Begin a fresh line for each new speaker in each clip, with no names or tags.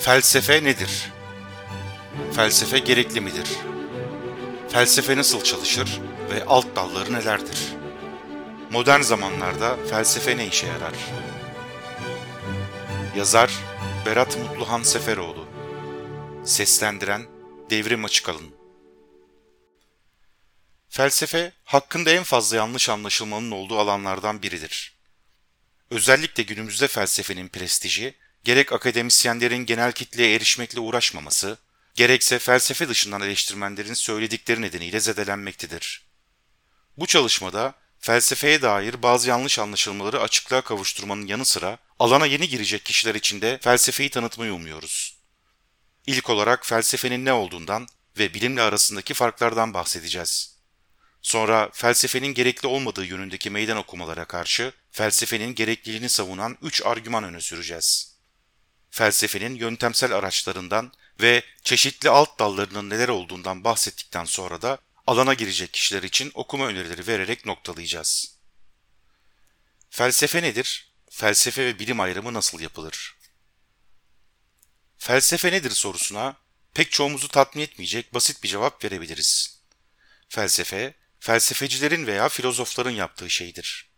Felsefe nedir? Felsefe gerekli midir? Felsefe nasıl çalışır ve alt dalları nelerdir? Modern zamanlarda felsefe ne işe yarar? Yazar Berat Mutluhan Seferoğlu Seslendiren Devrim Açıkalın Felsefe, hakkında en fazla yanlış anlaşılmanın olduğu alanlardan biridir. Özellikle günümüzde felsefenin prestiji, gerek akademisyenlerin genel kitleye erişmekle uğraşmaması, gerekse felsefe dışından eleştirmenlerin söyledikleri nedeniyle zedelenmektedir. Bu çalışmada felsefeye dair bazı yanlış anlaşılmaları açıklığa kavuşturmanın yanı sıra alana yeni girecek kişiler için de felsefeyi tanıtmayı umuyoruz. İlk olarak felsefenin ne olduğundan ve bilimle arasındaki farklardan bahsedeceğiz. Sonra felsefenin gerekli olmadığı yönündeki meydan okumalara karşı felsefenin gerekliliğini savunan üç argüman öne süreceğiz. Felsefenin yöntemsel araçlarından ve çeşitli alt dallarının neler olduğundan bahsettikten sonra da alana girecek kişiler için okuma önerileri vererek noktalayacağız. Felsefe nedir? Felsefe ve bilim ayrımı nasıl yapılır? Felsefe nedir sorusuna pek çoğumuzu tatmin etmeyecek basit bir cevap verebiliriz. Felsefe, felsefecilerin veya filozofların yaptığı şeydir.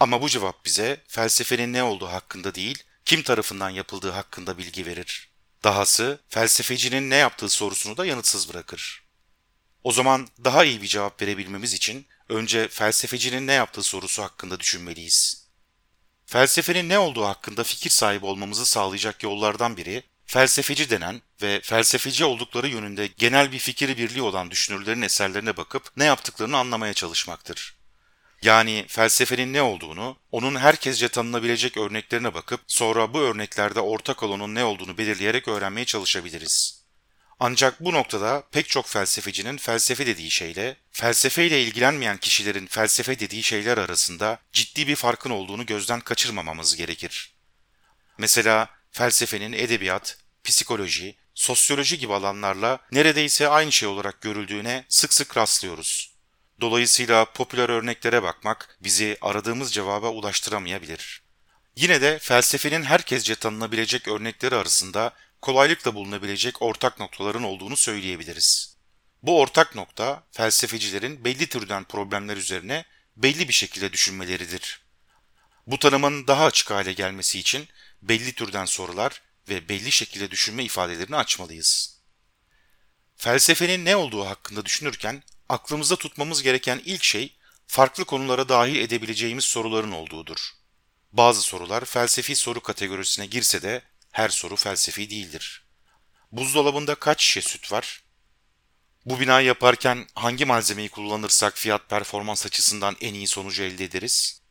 Ama bu cevap bize felsefenin ne olduğu hakkında değil, kim tarafından yapıldığı hakkında bilgi verir. Dahası felsefecinin ne yaptığı sorusunu da yanıtsız bırakır. O zaman daha iyi bir cevap verebilmemiz için önce felsefecinin ne yaptığı sorusu hakkında düşünmeliyiz. Felsefenin ne olduğu hakkında fikir sahibi olmamızı sağlayacak yollardan biri felsefeci denen ve felsefeci oldukları yönünde genel bir fikir birliği olan düşünürlerin eserlerine bakıp ne yaptıklarını anlamaya çalışmaktır. Yani felsefenin ne olduğunu, onun herkesce tanınabilecek örneklerine bakıp sonra bu örneklerde ortak olanın ne olduğunu belirleyerek öğrenmeye çalışabiliriz. Ancak bu noktada pek çok felsefecinin felsefe dediği şeyle, felsefeyle ilgilenmeyen kişilerin felsefe dediği şeyler arasında ciddi bir farkın olduğunu gözden kaçırmamamız gerekir. Mesela felsefenin edebiyat, psikoloji, sosyoloji gibi alanlarla neredeyse aynı şey olarak görüldüğüne sık sık rastlıyoruz. Dolayısıyla popüler örneklere bakmak bizi aradığımız cevaba ulaştıramayabilir. Yine de felsefenin herkesce tanınabilecek örnekleri arasında kolaylıkla bulunabilecek ortak noktaların olduğunu söyleyebiliriz. Bu ortak nokta felsefecilerin belli türden problemler üzerine belli bir şekilde düşünmeleridir. Bu tanımın daha açık hale gelmesi için belli türden sorular ve belli şekilde düşünme ifadelerini açmalıyız. Felsefenin ne olduğu hakkında düşünürken aklımızda tutmamız gereken ilk şey farklı konulara dahil edebileceğimiz soruların olduğudur. Bazı sorular felsefi soru kategorisine girse de her soru felsefi değildir. Buzdolabında kaç şişe süt var? Bu binayı yaparken hangi malzemeyi kullanırsak fiyat performans açısından en iyi sonucu elde ederiz?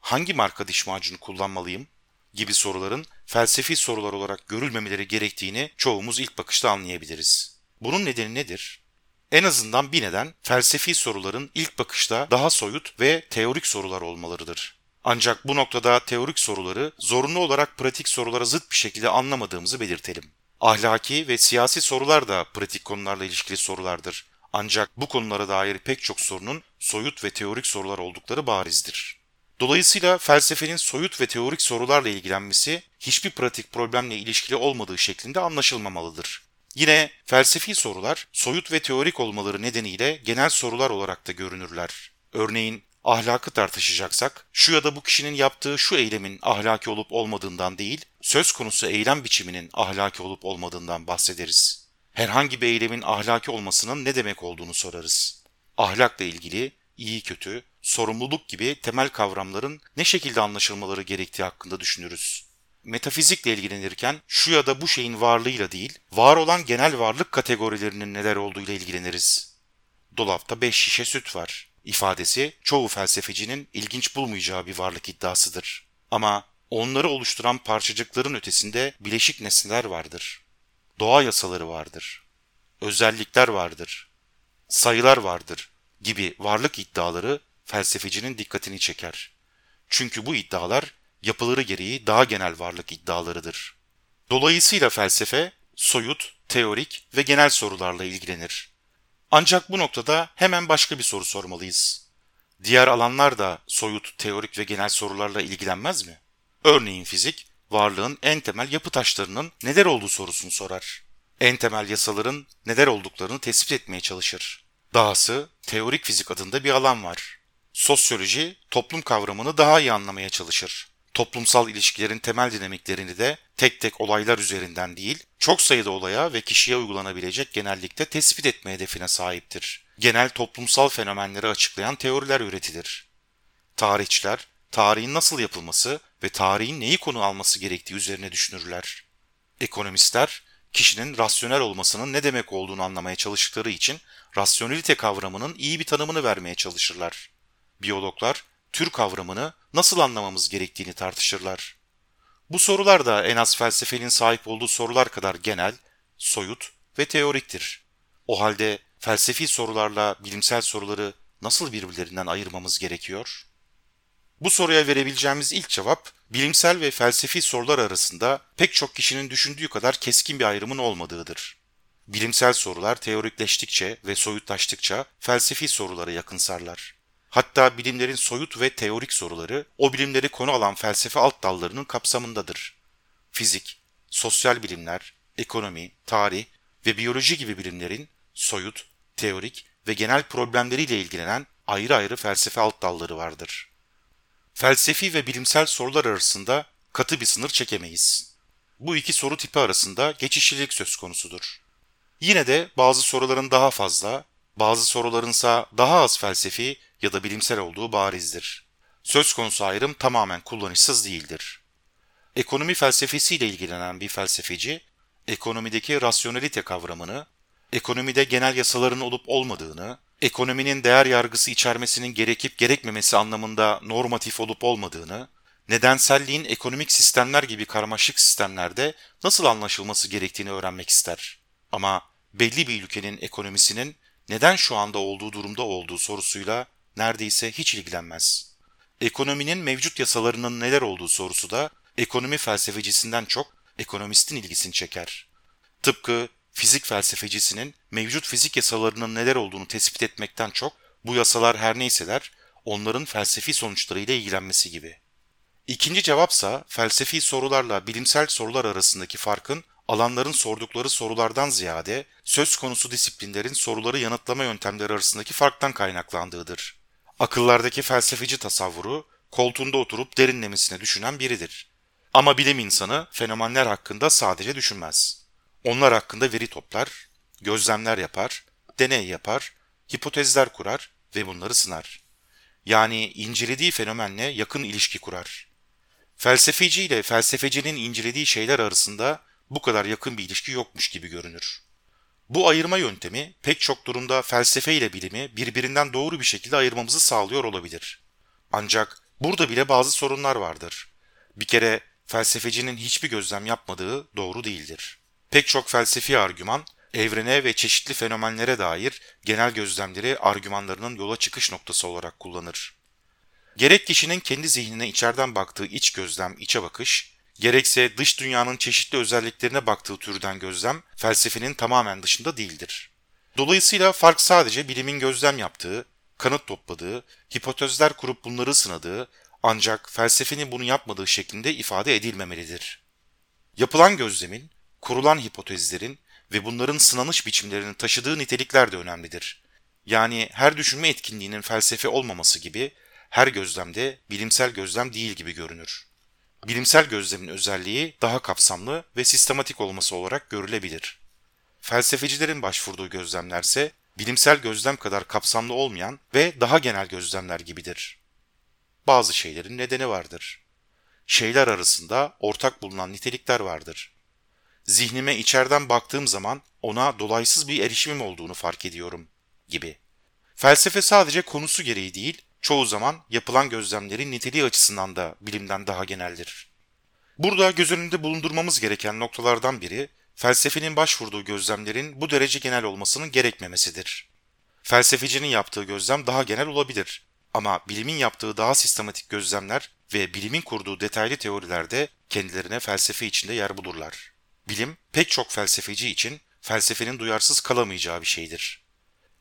Hangi marka diş macunu kullanmalıyım? gibi soruların felsefi sorular olarak görülmemeleri gerektiğini çoğumuz ilk bakışta anlayabiliriz. Bunun nedeni nedir? En azından bir neden felsefi soruların ilk bakışta daha soyut ve teorik sorular olmalarıdır. Ancak bu noktada teorik soruları zorunlu olarak pratik sorulara zıt bir şekilde anlamadığımızı belirtelim. Ahlaki ve siyasi sorular da pratik konularla ilişkili sorulardır. Ancak bu konulara dair pek çok sorunun soyut ve teorik sorular oldukları barizdir. Dolayısıyla felsefenin soyut ve teorik sorularla ilgilenmesi hiçbir pratik problemle ilişkili olmadığı şeklinde anlaşılmamalıdır. Yine felsefi sorular soyut ve teorik olmaları nedeniyle genel sorular olarak da görünürler. Örneğin ahlakı tartışacaksak şu ya da bu kişinin yaptığı şu eylemin ahlaki olup olmadığından değil, söz konusu eylem biçiminin ahlaki olup olmadığından bahsederiz. Herhangi bir eylemin ahlaki olmasının ne demek olduğunu sorarız. Ahlakla ilgili iyi kötü, sorumluluk gibi temel kavramların ne şekilde anlaşılmaları gerektiği hakkında düşünürüz. Metafizikle ilgilenirken şu ya da bu şeyin varlığıyla değil, var olan genel varlık kategorilerinin neler olduğuyla ilgileniriz. Dolapta beş şişe süt var ifadesi çoğu felsefecinin ilginç bulmayacağı bir varlık iddiasıdır. Ama onları oluşturan parçacıkların ötesinde bileşik nesneler vardır. Doğa yasaları vardır. Özellikler vardır. Sayılar vardır gibi varlık iddiaları felsefecinin dikkatini çeker. Çünkü bu iddialar yapıları gereği daha genel varlık iddialarıdır. Dolayısıyla felsefe soyut, teorik ve genel sorularla ilgilenir. Ancak bu noktada hemen başka bir soru sormalıyız. Diğer alanlar da soyut, teorik ve genel sorularla ilgilenmez mi? Örneğin fizik, varlığın en temel yapı taşlarının neler olduğu sorusunu sorar. En temel yasaların neler olduklarını tespit etmeye çalışır. Dahası teorik fizik adında bir alan var. Sosyoloji toplum kavramını daha iyi anlamaya çalışır. Toplumsal ilişkilerin temel dinamiklerini de tek tek olaylar üzerinden değil, çok sayıda olaya ve kişiye uygulanabilecek genellikle tespit etme hedefine sahiptir. Genel toplumsal fenomenleri açıklayan teoriler üretilir. Tarihçiler, tarihin nasıl yapılması ve tarihin neyi konu alması gerektiği üzerine düşünürler. Ekonomistler, kişinin rasyonel olmasının ne demek olduğunu anlamaya çalıştıkları için rasyonelite kavramının iyi bir tanımını vermeye çalışırlar. Biyologlar, tür kavramını nasıl anlamamız gerektiğini tartışırlar. Bu sorular da en az felsefenin sahip olduğu sorular kadar genel, soyut ve teoriktir. O halde felsefi sorularla bilimsel soruları nasıl birbirlerinden ayırmamız gerekiyor? Bu soruya verebileceğimiz ilk cevap, bilimsel ve felsefi sorular arasında pek çok kişinin düşündüğü kadar keskin bir ayrımın olmadığıdır. Bilimsel sorular teorikleştikçe ve soyutlaştıkça felsefi sorulara yakınsarlar. Hatta bilimlerin soyut ve teorik soruları o bilimleri konu alan felsefe alt dallarının kapsamındadır. Fizik, sosyal bilimler, ekonomi, tarih ve biyoloji gibi bilimlerin soyut, teorik ve genel problemleriyle ilgilenen ayrı ayrı felsefe alt dalları vardır. Felsefi ve bilimsel sorular arasında katı bir sınır çekemeyiz. Bu iki soru tipi arasında geçişlilik söz konusudur. Yine de bazı soruların daha fazla, bazı sorularınsa daha az felsefi ya da bilimsel olduğu barizdir. Söz konusu ayrım tamamen kullanışsız değildir. Ekonomi felsefesiyle ilgilenen bir felsefeci, ekonomideki rasyonelite kavramını, ekonomide genel yasaların olup olmadığını, ekonominin değer yargısı içermesinin gerekip gerekmemesi anlamında normatif olup olmadığını, nedenselliğin ekonomik sistemler gibi karmaşık sistemlerde nasıl anlaşılması gerektiğini öğrenmek ister. Ama belli bir ülkenin ekonomisinin neden şu anda olduğu durumda olduğu sorusuyla neredeyse hiç ilgilenmez. Ekonominin mevcut yasalarının neler olduğu sorusu da ekonomi felsefecisinden çok ekonomistin ilgisini çeker. Tıpkı fizik felsefecisinin mevcut fizik yasalarının neler olduğunu tespit etmekten çok bu yasalar her neyseler onların felsefi sonuçlarıyla ilgilenmesi gibi. İkinci cevapsa felsefi sorularla bilimsel sorular arasındaki farkın alanların sordukları sorulardan ziyade söz konusu disiplinlerin soruları yanıtlama yöntemleri arasındaki farktan kaynaklandığıdır. Akıllardaki felsefeci tasavvuru koltuğunda oturup derinlemesine düşünen biridir. Ama bilim insanı fenomenler hakkında sadece düşünmez. Onlar hakkında veri toplar, gözlemler yapar, deney yapar, hipotezler kurar ve bunları sınar. Yani incelediği fenomenle yakın ilişki kurar. Felsefeci ile felsefecinin incelediği şeyler arasında bu kadar yakın bir ilişki yokmuş gibi görünür. Bu ayırma yöntemi pek çok durumda felsefe ile bilimi birbirinden doğru bir şekilde ayırmamızı sağlıyor olabilir. Ancak burada bile bazı sorunlar vardır. Bir kere felsefecinin hiçbir gözlem yapmadığı doğru değildir. Pek çok felsefi argüman evrene ve çeşitli fenomenlere dair genel gözlemleri argümanlarının yola çıkış noktası olarak kullanır. Gerek kişinin kendi zihnine içeriden baktığı iç gözlem, içe bakış, gerekse dış dünyanın çeşitli özelliklerine baktığı türden gözlem felsefenin tamamen dışında değildir. Dolayısıyla fark sadece bilimin gözlem yaptığı, kanıt topladığı, hipotezler kurup bunları sınadığı ancak felsefenin bunu yapmadığı şeklinde ifade edilmemelidir. Yapılan gözlemin, kurulan hipotezlerin ve bunların sınanış biçimlerinin taşıdığı nitelikler de önemlidir. Yani her düşünme etkinliğinin felsefe olmaması gibi her gözlemde bilimsel gözlem değil gibi görünür bilimsel gözlemin özelliği daha kapsamlı ve sistematik olması olarak görülebilir. Felsefecilerin başvurduğu gözlemlerse bilimsel gözlem kadar kapsamlı olmayan ve daha genel gözlemler gibidir. Bazı şeylerin nedeni vardır. Şeyler arasında ortak bulunan nitelikler vardır. Zihnime içeriden baktığım zaman ona dolaysız bir erişimim olduğunu fark ediyorum gibi. Felsefe sadece konusu gereği değil, çoğu zaman yapılan gözlemlerin niteliği açısından da bilimden daha geneldir. Burada göz önünde bulundurmamız gereken noktalardan biri, felsefenin başvurduğu gözlemlerin bu derece genel olmasının gerekmemesidir. Felsefecinin yaptığı gözlem daha genel olabilir ama bilimin yaptığı daha sistematik gözlemler ve bilimin kurduğu detaylı teorilerde kendilerine felsefe içinde yer bulurlar. Bilim, pek çok felsefeci için felsefenin duyarsız kalamayacağı bir şeydir.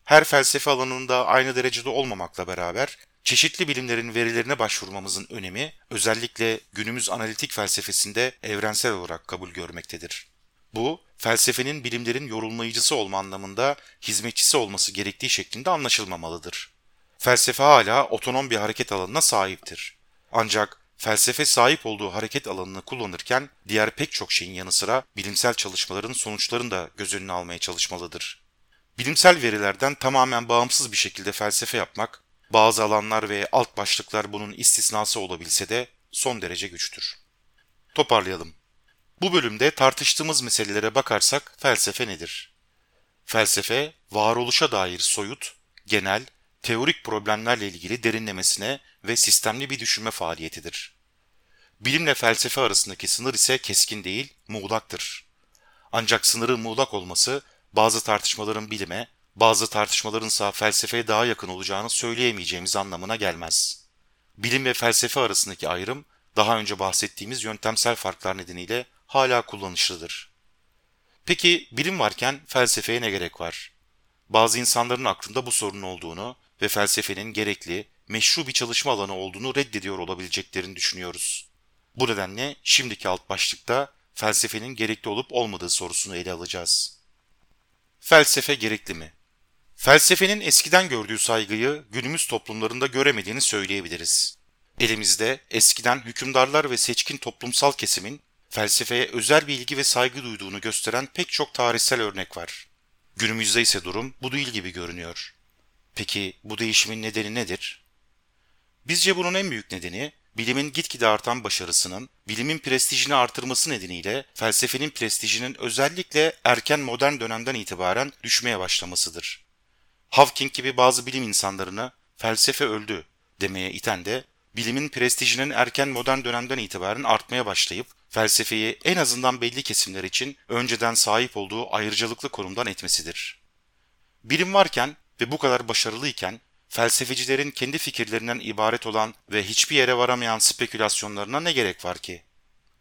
Her felsefe alanında aynı derecede olmamakla beraber çeşitli bilimlerin verilerine başvurmamızın önemi özellikle günümüz analitik felsefesinde evrensel olarak kabul görmektedir. Bu, felsefenin bilimlerin yorulmayıcısı olma anlamında hizmetçisi olması gerektiği şeklinde anlaşılmamalıdır. Felsefe hala otonom bir hareket alanına sahiptir. Ancak felsefe sahip olduğu hareket alanını kullanırken diğer pek çok şeyin yanı sıra bilimsel çalışmaların sonuçlarını da göz önüne almaya çalışmalıdır. Bilimsel verilerden tamamen bağımsız bir şekilde felsefe yapmak, bazı alanlar ve alt başlıklar bunun istisnası olabilse de son derece güçtür. Toparlayalım. Bu bölümde tartıştığımız meselelere bakarsak felsefe nedir? Felsefe, varoluşa dair soyut, genel, teorik problemlerle ilgili derinlemesine ve sistemli bir düşünme faaliyetidir. Bilimle felsefe arasındaki sınır ise keskin değil, muğlaktır. Ancak sınırın muğlak olması bazı tartışmaların bilime, bazı tartışmaların ise felsefeye daha yakın olacağını söyleyemeyeceğimiz anlamına gelmez. Bilim ve felsefe arasındaki ayrım daha önce bahsettiğimiz yöntemsel farklar nedeniyle hala kullanışlıdır. Peki bilim varken felsefeye ne gerek var? Bazı insanların aklında bu sorun olduğunu ve felsefenin gerekli, meşru bir çalışma alanı olduğunu reddediyor olabileceklerini düşünüyoruz. Bu nedenle şimdiki alt başlıkta felsefenin gerekli olup olmadığı sorusunu ele alacağız. Felsefe gerekli mi? Felsefenin eskiden gördüğü saygıyı günümüz toplumlarında göremediğini söyleyebiliriz. Elimizde eskiden hükümdarlar ve seçkin toplumsal kesimin felsefeye özel bir ilgi ve saygı duyduğunu gösteren pek çok tarihsel örnek var. Günümüzde ise durum bu değil gibi görünüyor. Peki bu değişimin nedeni nedir? Bizce bunun en büyük nedeni bilimin gitgide artan başarısının, bilimin prestijini artırması nedeniyle felsefenin prestijinin özellikle erken modern dönemden itibaren düşmeye başlamasıdır. Hawking gibi bazı bilim insanlarını felsefe öldü demeye iten de bilimin prestijinin erken modern dönemden itibaren artmaya başlayıp felsefeyi en azından belli kesimler için önceden sahip olduğu ayrıcalıklı konumdan etmesidir. Bilim varken ve bu kadar başarılıyken felsefecilerin kendi fikirlerinden ibaret olan ve hiçbir yere varamayan spekülasyonlarına ne gerek var ki?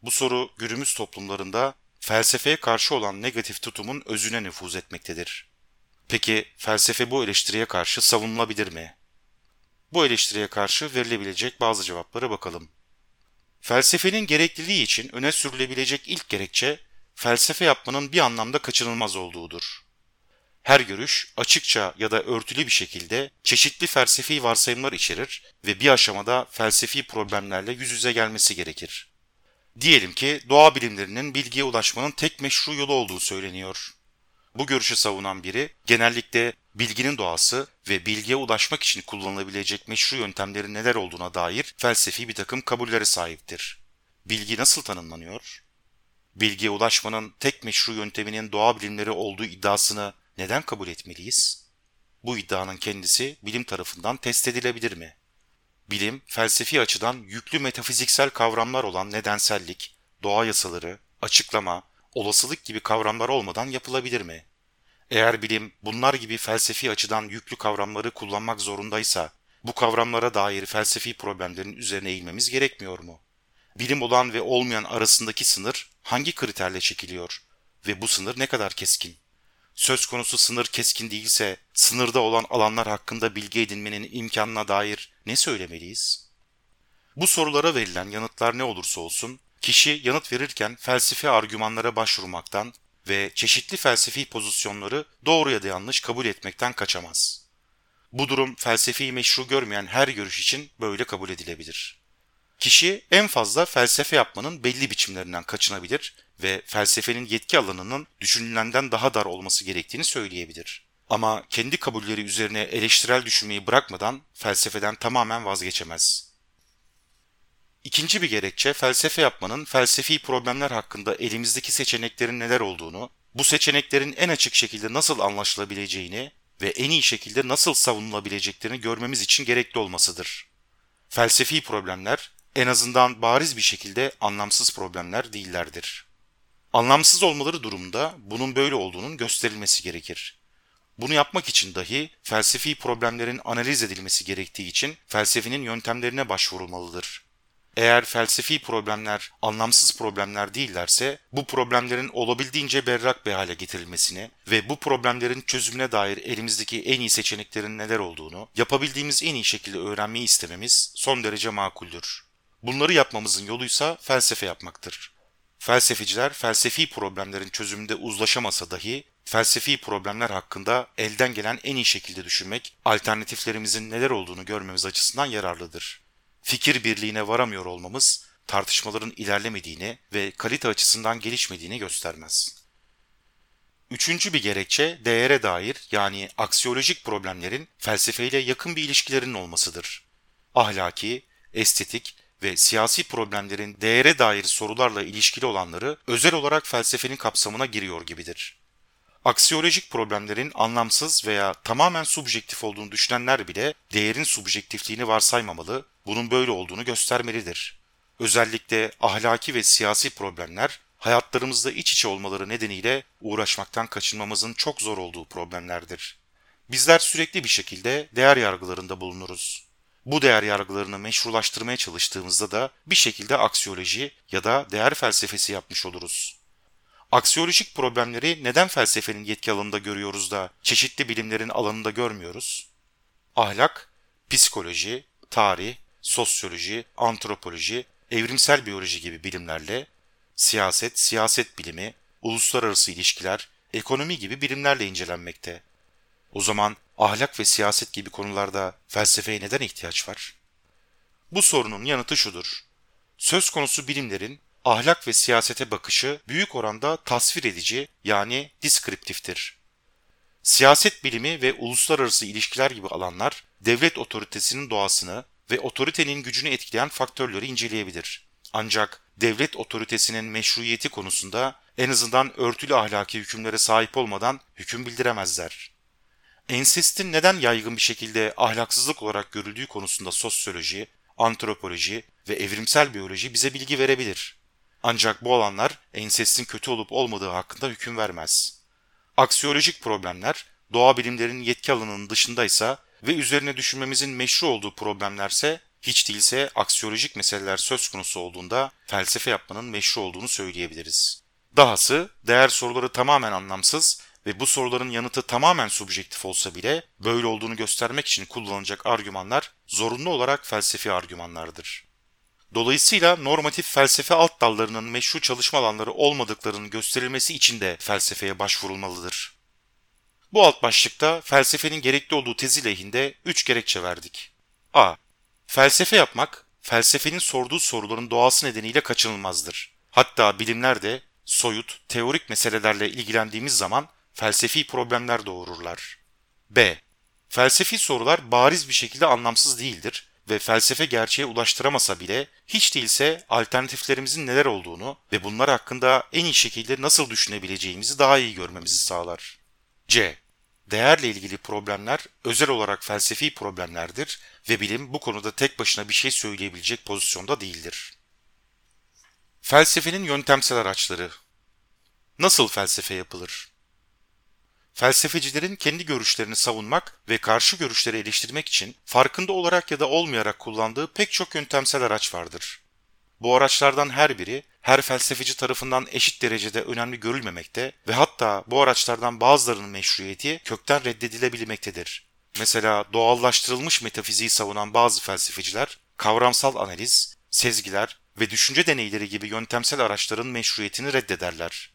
Bu soru günümüz toplumlarında felsefeye karşı olan negatif tutumun özüne nüfuz etmektedir. Peki felsefe bu eleştiriye karşı savunulabilir mi? Bu eleştiriye karşı verilebilecek bazı cevaplara bakalım. Felsefenin gerekliliği için öne sürülebilecek ilk gerekçe felsefe yapmanın bir anlamda kaçınılmaz olduğudur. Her görüş açıkça ya da örtülü bir şekilde çeşitli felsefi varsayımlar içerir ve bir aşamada felsefi problemlerle yüz yüze gelmesi gerekir. Diyelim ki doğa bilimlerinin bilgiye ulaşmanın tek meşru yolu olduğu söyleniyor. Bu görüşü savunan biri genellikle bilginin doğası ve bilgiye ulaşmak için kullanılabilecek meşru yöntemlerin neler olduğuna dair felsefi bir takım kabullere sahiptir. Bilgi nasıl tanımlanıyor? Bilgiye ulaşmanın tek meşru yönteminin doğa bilimleri olduğu iddiasını neden kabul etmeliyiz? Bu iddianın kendisi bilim tarafından test edilebilir mi? Bilim, felsefi açıdan yüklü metafiziksel kavramlar olan nedensellik, doğa yasaları, açıklama, olasılık gibi kavramlar olmadan yapılabilir mi? Eğer bilim bunlar gibi felsefi açıdan yüklü kavramları kullanmak zorundaysa, bu kavramlara dair felsefi problemlerin üzerine eğilmemiz gerekmiyor mu? Bilim olan ve olmayan arasındaki sınır hangi kriterle çekiliyor ve bu sınır ne kadar keskin? Söz konusu sınır keskin değilse, sınırda olan alanlar hakkında bilgi edinmenin imkanına dair ne söylemeliyiz? Bu sorulara verilen yanıtlar ne olursa olsun, kişi yanıt verirken felsefi argümanlara başvurmaktan ve çeşitli felsefi pozisyonları doğru ya da yanlış kabul etmekten kaçamaz. Bu durum felsefi meşru görmeyen her görüş için böyle kabul edilebilir. Kişi en fazla felsefe yapmanın belli biçimlerinden kaçınabilir ve felsefenin yetki alanının düşünülenden daha dar olması gerektiğini söyleyebilir. Ama kendi kabulleri üzerine eleştirel düşünmeyi bırakmadan felsefeden tamamen vazgeçemez. İkinci bir gerekçe felsefe yapmanın felsefi problemler hakkında elimizdeki seçeneklerin neler olduğunu, bu seçeneklerin en açık şekilde nasıl anlaşılabileceğini ve en iyi şekilde nasıl savunulabileceklerini görmemiz için gerekli olmasıdır. Felsefi problemler en azından bariz bir şekilde anlamsız problemler değillerdir. Anlamsız olmaları durumunda bunun böyle olduğunun gösterilmesi gerekir. Bunu yapmak için dahi felsefi problemlerin analiz edilmesi gerektiği için felsefenin yöntemlerine başvurulmalıdır. Eğer felsefi problemler anlamsız problemler değillerse bu problemlerin olabildiğince berrak bir hale getirilmesini ve bu problemlerin çözümüne dair elimizdeki en iyi seçeneklerin neler olduğunu yapabildiğimiz en iyi şekilde öğrenmeyi istememiz son derece makuldür. Bunları yapmamızın yoluysa felsefe yapmaktır. Felsefeciler felsefi problemlerin çözümünde uzlaşamasa dahi felsefi problemler hakkında elden gelen en iyi şekilde düşünmek, alternatiflerimizin neler olduğunu görmemiz açısından yararlıdır. Fikir birliğine varamıyor olmamız, tartışmaların ilerlemediğini ve kalite açısından gelişmediğini göstermez. Üçüncü bir gerekçe değere dair yani aksiyolojik problemlerin felsefeyle yakın bir ilişkilerinin olmasıdır. Ahlaki, estetik ve siyasi problemlerin değere dair sorularla ilişkili olanları özel olarak felsefenin kapsamına giriyor gibidir. Aksiyolojik problemlerin anlamsız veya tamamen subjektif olduğunu düşünenler bile değerin subjektifliğini varsaymamalı, bunun böyle olduğunu göstermelidir. Özellikle ahlaki ve siyasi problemler hayatlarımızda iç içe olmaları nedeniyle uğraşmaktan kaçınmamızın çok zor olduğu problemlerdir. Bizler sürekli bir şekilde değer yargılarında bulunuruz. Bu değer yargılarını meşrulaştırmaya çalıştığımızda da bir şekilde aksiyoloji ya da değer felsefesi yapmış oluruz. Aksiyolojik problemleri neden felsefenin yetki alanında görüyoruz da çeşitli bilimlerin alanında görmüyoruz? Ahlak, psikoloji, tarih, sosyoloji, antropoloji, evrimsel biyoloji gibi bilimlerle, siyaset, siyaset bilimi, uluslararası ilişkiler, ekonomi gibi bilimlerle incelenmekte. O zaman ahlak ve siyaset gibi konularda felsefeye neden ihtiyaç var? Bu sorunun yanıtı şudur. Söz konusu bilimlerin ahlak ve siyasete bakışı büyük oranda tasvir edici yani diskriptiftir. Siyaset bilimi ve uluslararası ilişkiler gibi alanlar devlet otoritesinin doğasını ve otoritenin gücünü etkileyen faktörleri inceleyebilir. Ancak devlet otoritesinin meşruiyeti konusunda en azından örtülü ahlaki hükümlere sahip olmadan hüküm bildiremezler. Ensestin neden yaygın bir şekilde ahlaksızlık olarak görüldüğü konusunda sosyoloji, antropoloji ve evrimsel biyoloji bize bilgi verebilir. Ancak bu alanlar ensestin kötü olup olmadığı hakkında hüküm vermez. Aksiyolojik problemler doğa bilimlerinin yetki alanının dışındaysa ve üzerine düşünmemizin meşru olduğu problemlerse hiç değilse aksiyolojik meseleler söz konusu olduğunda felsefe yapmanın meşru olduğunu söyleyebiliriz. Dahası değer soruları tamamen anlamsız ve bu soruların yanıtı tamamen subjektif olsa bile böyle olduğunu göstermek için kullanılacak argümanlar zorunlu olarak felsefi argümanlardır. Dolayısıyla normatif felsefe alt dallarının meşru çalışma alanları olmadıklarının gösterilmesi için de felsefeye başvurulmalıdır. Bu alt başlıkta felsefenin gerekli olduğu tezi lehinde üç gerekçe verdik. A. Felsefe yapmak, felsefenin sorduğu soruların doğası nedeniyle kaçınılmazdır. Hatta bilimler de soyut, teorik meselelerle ilgilendiğimiz zaman felsefi problemler doğururlar. B. Felsefi sorular bariz bir şekilde anlamsız değildir ve felsefe gerçeğe ulaştıramasa bile hiç değilse alternatiflerimizin neler olduğunu ve bunlar hakkında en iyi şekilde nasıl düşünebileceğimizi daha iyi görmemizi sağlar. C. Değerle ilgili problemler özel olarak felsefi problemlerdir ve bilim bu konuda tek başına bir şey söyleyebilecek pozisyonda değildir. Felsefenin yöntemsel araçları Nasıl felsefe yapılır? Felsefecilerin kendi görüşlerini savunmak ve karşı görüşleri eleştirmek için farkında olarak ya da olmayarak kullandığı pek çok yöntemsel araç vardır. Bu araçlardan her biri her felsefeci tarafından eşit derecede önemli görülmemekte ve hatta bu araçlardan bazılarının meşruiyeti kökten reddedilebilmektedir. Mesela doğallaştırılmış metafiziği savunan bazı felsefeciler kavramsal analiz, sezgiler ve düşünce deneyleri gibi yöntemsel araçların meşruiyetini reddederler.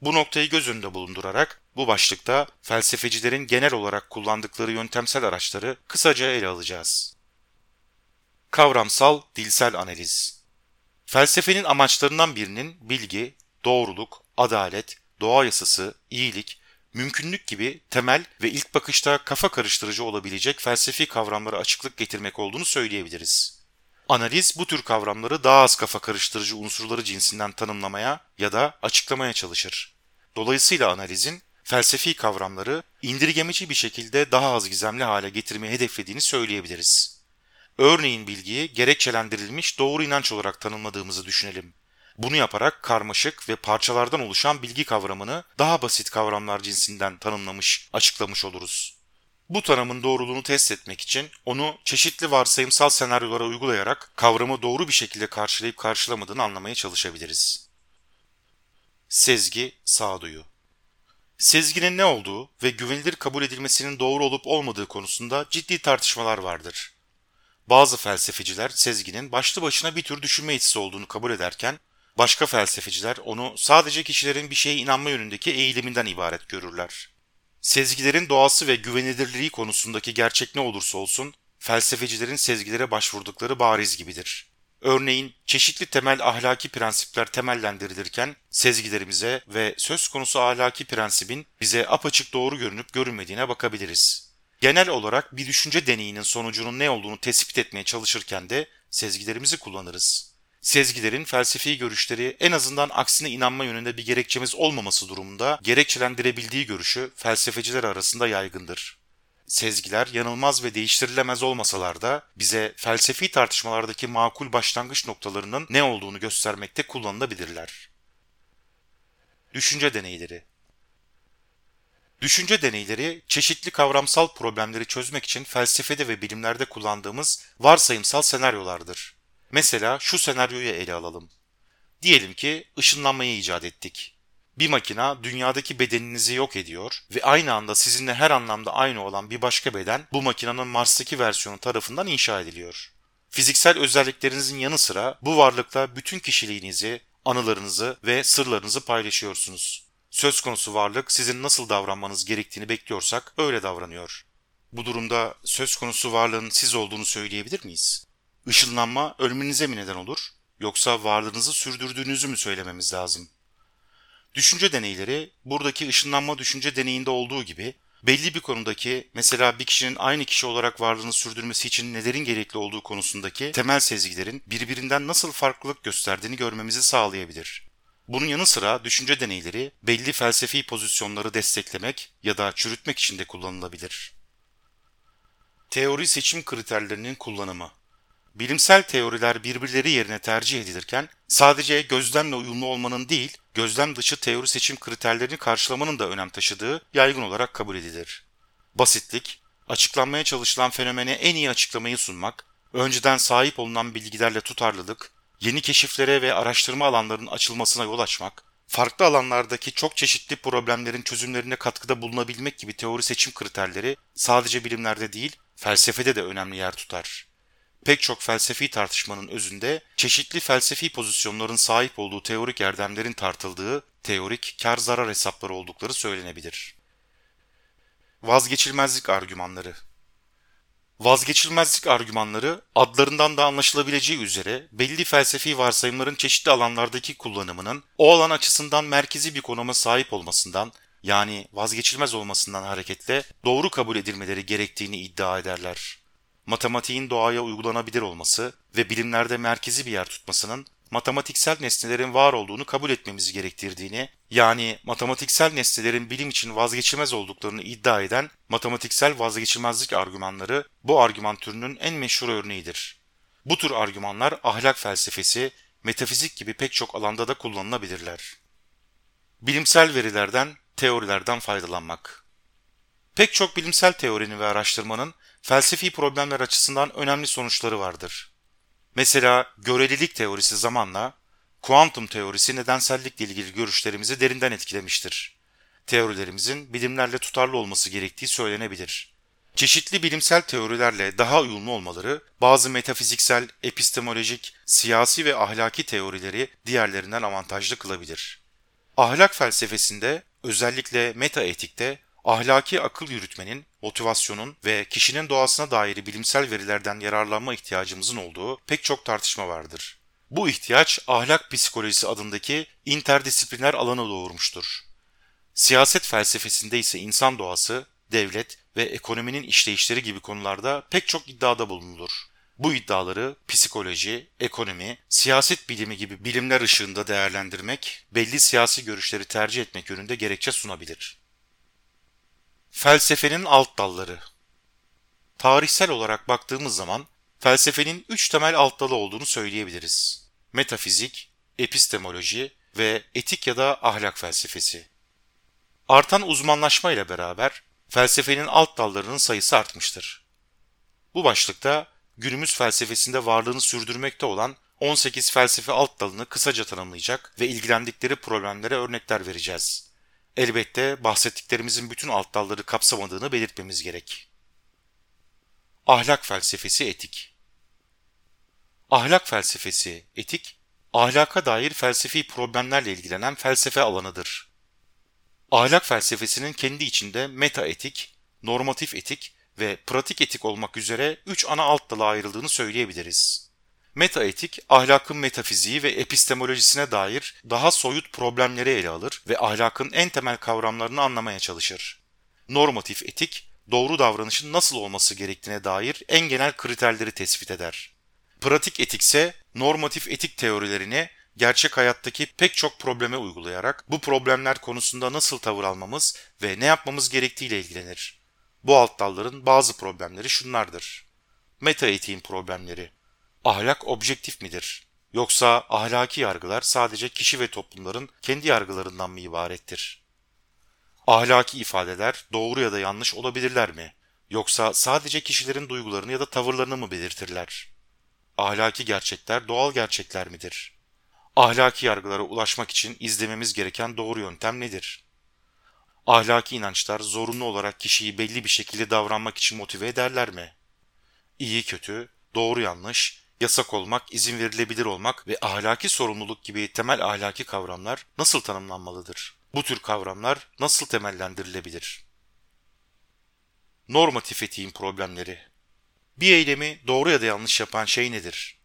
Bu noktayı göz önünde bulundurarak bu başlıkta felsefecilerin genel olarak kullandıkları yöntemsel araçları kısaca ele alacağız. Kavramsal dilsel analiz Felsefenin amaçlarından birinin bilgi, doğruluk, adalet, doğa yasası, iyilik, mümkünlük gibi temel ve ilk bakışta kafa karıştırıcı olabilecek felsefi kavramlara açıklık getirmek olduğunu söyleyebiliriz. Analiz bu tür kavramları daha az kafa karıştırıcı unsurları cinsinden tanımlamaya ya da açıklamaya çalışır. Dolayısıyla analizin felsefi kavramları indirgemeci bir şekilde daha az gizemli hale getirmeyi hedeflediğini söyleyebiliriz. Örneğin bilgiyi gerekçelendirilmiş doğru inanç olarak tanımladığımızı düşünelim. Bunu yaparak karmaşık ve parçalardan oluşan bilgi kavramını daha basit kavramlar cinsinden tanımlamış, açıklamış oluruz. Bu tanımın doğruluğunu test etmek için onu çeşitli varsayımsal senaryolara uygulayarak kavramı doğru bir şekilde karşılayıp karşılamadığını anlamaya çalışabiliriz. Sezgi, sağduyu Sezginin ne olduğu ve güvenilir kabul edilmesinin doğru olup olmadığı konusunda ciddi tartışmalar vardır. Bazı felsefeciler sezginin başlı başına bir tür düşünme yetisi olduğunu kabul ederken, başka felsefeciler onu sadece kişilerin bir şeye inanma yönündeki eğiliminden ibaret görürler. Sezgilerin doğası ve güvenilirliği konusundaki gerçek ne olursa olsun, felsefecilerin sezgilere başvurdukları bariz gibidir. Örneğin çeşitli temel ahlaki prensipler temellendirilirken sezgilerimize ve söz konusu ahlaki prensibin bize apaçık doğru görünüp görünmediğine bakabiliriz. Genel olarak bir düşünce deneyinin sonucunun ne olduğunu tespit etmeye çalışırken de sezgilerimizi kullanırız. Sezgilerin felsefi görüşleri en azından aksine inanma yönünde bir gerekçemiz olmaması durumunda gerekçelendirebildiği görüşü felsefeciler arasında yaygındır. Sezgiler yanılmaz ve değiştirilemez olmasalar da bize felsefi tartışmalardaki makul başlangıç noktalarının ne olduğunu göstermekte kullanılabilirler. Düşünce deneyleri Düşünce deneyleri çeşitli kavramsal problemleri çözmek için felsefede ve bilimlerde kullandığımız varsayımsal senaryolardır. Mesela şu senaryoyu ele alalım. Diyelim ki ışınlanmayı icat ettik. Bir makina dünyadaki bedeninizi yok ediyor ve aynı anda sizinle her anlamda aynı olan bir başka beden bu makinenin Mars'taki versiyonu tarafından inşa ediliyor. Fiziksel özelliklerinizin yanı sıra bu varlıkla bütün kişiliğinizi, anılarınızı ve sırlarınızı paylaşıyorsunuz. Söz konusu varlık sizin nasıl davranmanız gerektiğini bekliyorsak öyle davranıyor. Bu durumda söz konusu varlığın siz olduğunu söyleyebilir miyiz? Işınlanma ölmenize mi neden olur? Yoksa varlığınızı sürdürdüğünüzü mü söylememiz lazım? Düşünce deneyleri buradaki ışınlanma düşünce deneyinde olduğu gibi belli bir konudaki mesela bir kişinin aynı kişi olarak varlığını sürdürmesi için nelerin gerekli olduğu konusundaki temel sezgilerin birbirinden nasıl farklılık gösterdiğini görmemizi sağlayabilir. Bunun yanı sıra düşünce deneyleri belli felsefi pozisyonları desteklemek ya da çürütmek için de kullanılabilir. Teori seçim kriterlerinin kullanımı Bilimsel teoriler birbirleri yerine tercih edilirken sadece gözlemle uyumlu olmanın değil, gözlem dışı teori seçim kriterlerini karşılamanın da önem taşıdığı yaygın olarak kabul edilir. Basitlik, açıklanmaya çalışılan fenomene en iyi açıklamayı sunmak, önceden sahip olunan bilgilerle tutarlılık, yeni keşiflere ve araştırma alanlarının açılmasına yol açmak, farklı alanlardaki çok çeşitli problemlerin çözümlerine katkıda bulunabilmek gibi teori seçim kriterleri sadece bilimlerde değil, felsefede de önemli yer tutar. Pek çok felsefi tartışmanın özünde çeşitli felsefi pozisyonların sahip olduğu teorik erdemlerin tartıldığı teorik kar zarar hesapları oldukları söylenebilir. Vazgeçilmezlik argümanları Vazgeçilmezlik argümanları adlarından da anlaşılabileceği üzere belli felsefi varsayımların çeşitli alanlardaki kullanımının o alan açısından merkezi bir konuma sahip olmasından yani vazgeçilmez olmasından hareketle doğru kabul edilmeleri gerektiğini iddia ederler. Matematiğin doğaya uygulanabilir olması ve bilimlerde merkezi bir yer tutmasının matematiksel nesnelerin var olduğunu kabul etmemizi gerektirdiğini, yani matematiksel nesnelerin bilim için vazgeçilmez olduklarını iddia eden matematiksel vazgeçilmezlik argümanları bu argüman türünün en meşhur örneğidir. Bu tür argümanlar ahlak felsefesi, metafizik gibi pek çok alanda da kullanılabilirler. Bilimsel verilerden, teorilerden faydalanmak Pek çok bilimsel teorinin ve araştırmanın felsefi problemler açısından önemli sonuçları vardır. Mesela görelilik teorisi zamanla kuantum teorisi nedensellikle ilgili görüşlerimizi derinden etkilemiştir. Teorilerimizin bilimlerle tutarlı olması gerektiği söylenebilir. Çeşitli bilimsel teorilerle daha uyumlu olmaları bazı metafiziksel, epistemolojik, siyasi ve ahlaki teorileri diğerlerinden avantajlı kılabilir. Ahlak felsefesinde özellikle meta etikte ahlaki akıl yürütmenin, motivasyonun ve kişinin doğasına dair bilimsel verilerden yararlanma ihtiyacımızın olduğu pek çok tartışma vardır. Bu ihtiyaç ahlak psikolojisi adındaki interdisipliner alanı doğurmuştur. Siyaset felsefesinde ise insan doğası, devlet ve ekonominin işleyişleri gibi konularda pek çok iddiada bulunulur. Bu iddiaları psikoloji, ekonomi, siyaset bilimi gibi bilimler ışığında değerlendirmek, belli siyasi görüşleri tercih etmek yönünde gerekçe sunabilir. Felsefenin alt dalları Tarihsel olarak baktığımız zaman felsefenin üç temel alt dalı olduğunu söyleyebiliriz. Metafizik, epistemoloji ve etik ya da ahlak felsefesi. Artan uzmanlaşma ile beraber felsefenin alt dallarının sayısı artmıştır. Bu başlıkta günümüz felsefesinde varlığını sürdürmekte olan 18 felsefe alt dalını kısaca tanımlayacak ve ilgilendikleri problemlere örnekler vereceğiz. Elbette bahsettiklerimizin bütün alt dalları kapsamadığını belirtmemiz gerek. Ahlak felsefesi etik Ahlak felsefesi etik, ahlaka dair felsefi problemlerle ilgilenen felsefe alanıdır. Ahlak felsefesinin kendi içinde meta etik, normatif etik ve pratik etik olmak üzere üç ana alt dala ayrıldığını söyleyebiliriz. Metaetik, ahlakın metafiziği ve epistemolojisine dair daha soyut problemleri ele alır ve ahlakın en temel kavramlarını anlamaya çalışır. Normatif etik, doğru davranışın nasıl olması gerektiğine dair en genel kriterleri tespit eder. Pratik etik ise normatif etik teorilerini gerçek hayattaki pek çok probleme uygulayarak bu problemler konusunda nasıl tavır almamız ve ne yapmamız gerektiğiyle ilgilenir. Bu alt dalların bazı problemleri şunlardır. Meta etiğin problemleri Ahlak objektif midir? Yoksa ahlaki yargılar sadece kişi ve toplumların kendi yargılarından mı ibarettir? Ahlaki ifadeler doğru ya da yanlış olabilirler mi? Yoksa sadece kişilerin duygularını ya da tavırlarını mı belirtirler? Ahlaki gerçekler doğal gerçekler midir? Ahlaki yargılara ulaşmak için izlememiz gereken doğru yöntem nedir? Ahlaki inançlar zorunlu olarak kişiyi belli bir şekilde davranmak için motive ederler mi? İyi kötü, doğru yanlış, yasak olmak, izin verilebilir olmak ve ahlaki sorumluluk gibi temel ahlaki kavramlar nasıl tanımlanmalıdır? Bu tür kavramlar nasıl temellendirilebilir? Normatif etiğin problemleri Bir eylemi doğru ya da yanlış yapan şey nedir?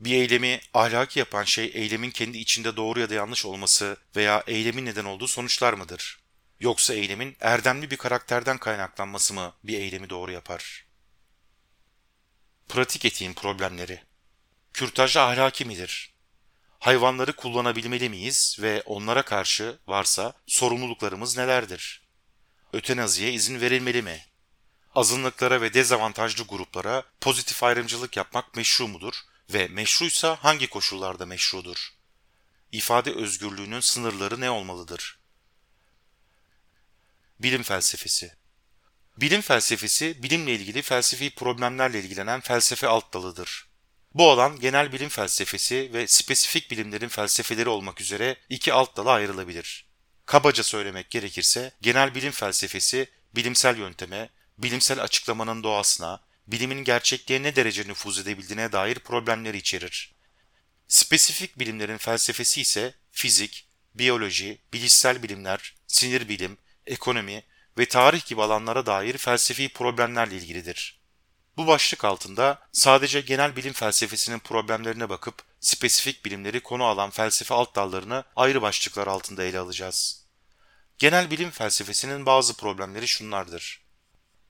Bir eylemi ahlaki yapan şey eylemin kendi içinde doğru ya da yanlış olması veya eylemin neden olduğu sonuçlar mıdır? Yoksa eylemin erdemli bir karakterden kaynaklanması mı bir eylemi doğru yapar? Pratik etiğin problemleri Kürtaj ahlaki midir? Hayvanları kullanabilmeli miyiz ve onlara karşı varsa sorumluluklarımız nelerdir? Ötenaziye izin verilmeli mi? Azınlıklara ve dezavantajlı gruplara pozitif ayrımcılık yapmak meşru mudur ve meşruysa hangi koşullarda meşrudur? İfade özgürlüğünün sınırları ne olmalıdır? Bilim felsefesi Bilim felsefesi, bilimle ilgili felsefi problemlerle ilgilenen felsefe alt dalıdır. Bu alan genel bilim felsefesi ve spesifik bilimlerin felsefeleri olmak üzere iki alt dala ayrılabilir. Kabaca söylemek gerekirse genel bilim felsefesi bilimsel yönteme, bilimsel açıklamanın doğasına, bilimin gerçekliğe ne derece nüfuz edebildiğine dair problemleri içerir. Spesifik bilimlerin felsefesi ise fizik, biyoloji, bilişsel bilimler, sinir bilim, ekonomi ve tarih gibi alanlara dair felsefi problemlerle ilgilidir. Bu başlık altında sadece genel bilim felsefesinin problemlerine bakıp spesifik bilimleri konu alan felsefe alt dallarını ayrı başlıklar altında ele alacağız. Genel bilim felsefesinin bazı problemleri şunlardır.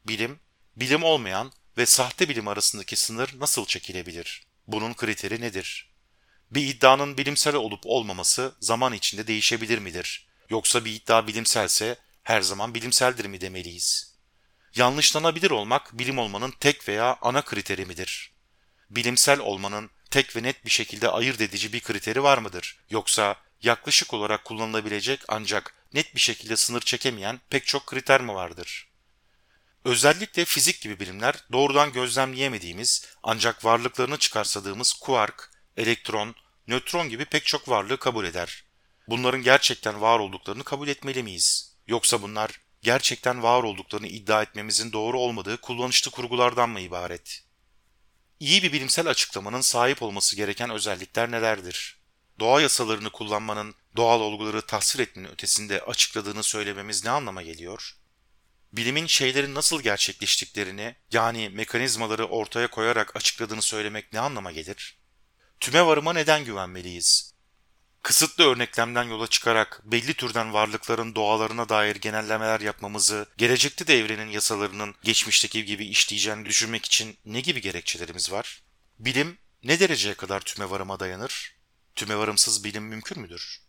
Bilim, bilim olmayan ve sahte bilim arasındaki sınır nasıl çekilebilir? Bunun kriteri nedir? Bir iddianın bilimsel olup olmaması zaman içinde değişebilir midir? Yoksa bir iddia bilimselse her zaman bilimseldir mi demeliyiz?'' Yanlışlanabilir olmak bilim olmanın tek veya ana kriteri midir? Bilimsel olmanın tek ve net bir şekilde ayırt edici bir kriteri var mıdır? Yoksa yaklaşık olarak kullanılabilecek ancak net bir şekilde sınır çekemeyen pek çok kriter mi vardır? Özellikle fizik gibi bilimler doğrudan gözlemleyemediğimiz ancak varlıklarını çıkarsadığımız kuark, elektron, nötron gibi pek çok varlığı kabul eder. Bunların gerçekten var olduklarını kabul etmeli miyiz? Yoksa bunlar gerçekten var olduklarını iddia etmemizin doğru olmadığı kullanışlı kurgulardan mı ibaret? İyi bir bilimsel açıklamanın sahip olması gereken özellikler nelerdir? Doğa yasalarını kullanmanın doğal olguları tasvir etmenin ötesinde açıkladığını söylememiz ne anlama geliyor? Bilimin şeylerin nasıl gerçekleştiklerini yani mekanizmaları ortaya koyarak açıkladığını söylemek ne anlama gelir? Tüme varıma neden güvenmeliyiz? Kısıtlı örneklemden yola çıkarak belli türden varlıkların doğalarına dair genellemeler yapmamızı, gelecekte de evrenin yasalarının geçmişteki gibi işleyeceğini düşünmek için ne gibi gerekçelerimiz var? Bilim ne dereceye kadar tümevarıma dayanır? Tümevarımsız bilim mümkün müdür?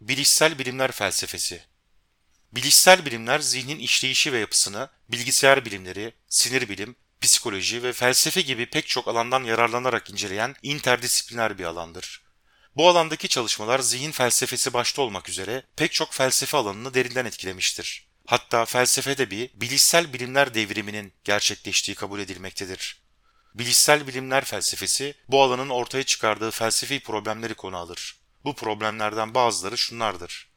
Bilişsel bilimler felsefesi Bilişsel bilimler zihnin işleyişi ve yapısını, bilgisayar bilimleri, sinir bilim, psikoloji ve felsefe gibi pek çok alandan yararlanarak inceleyen interdisipliner bir alandır. Bu alandaki çalışmalar zihin felsefesi başta olmak üzere pek çok felsefe alanını derinden etkilemiştir. Hatta felsefede bir bilişsel bilimler devriminin gerçekleştiği kabul edilmektedir. Bilişsel bilimler felsefesi bu alanın ortaya çıkardığı felsefi problemleri konu alır. Bu problemlerden bazıları şunlardır.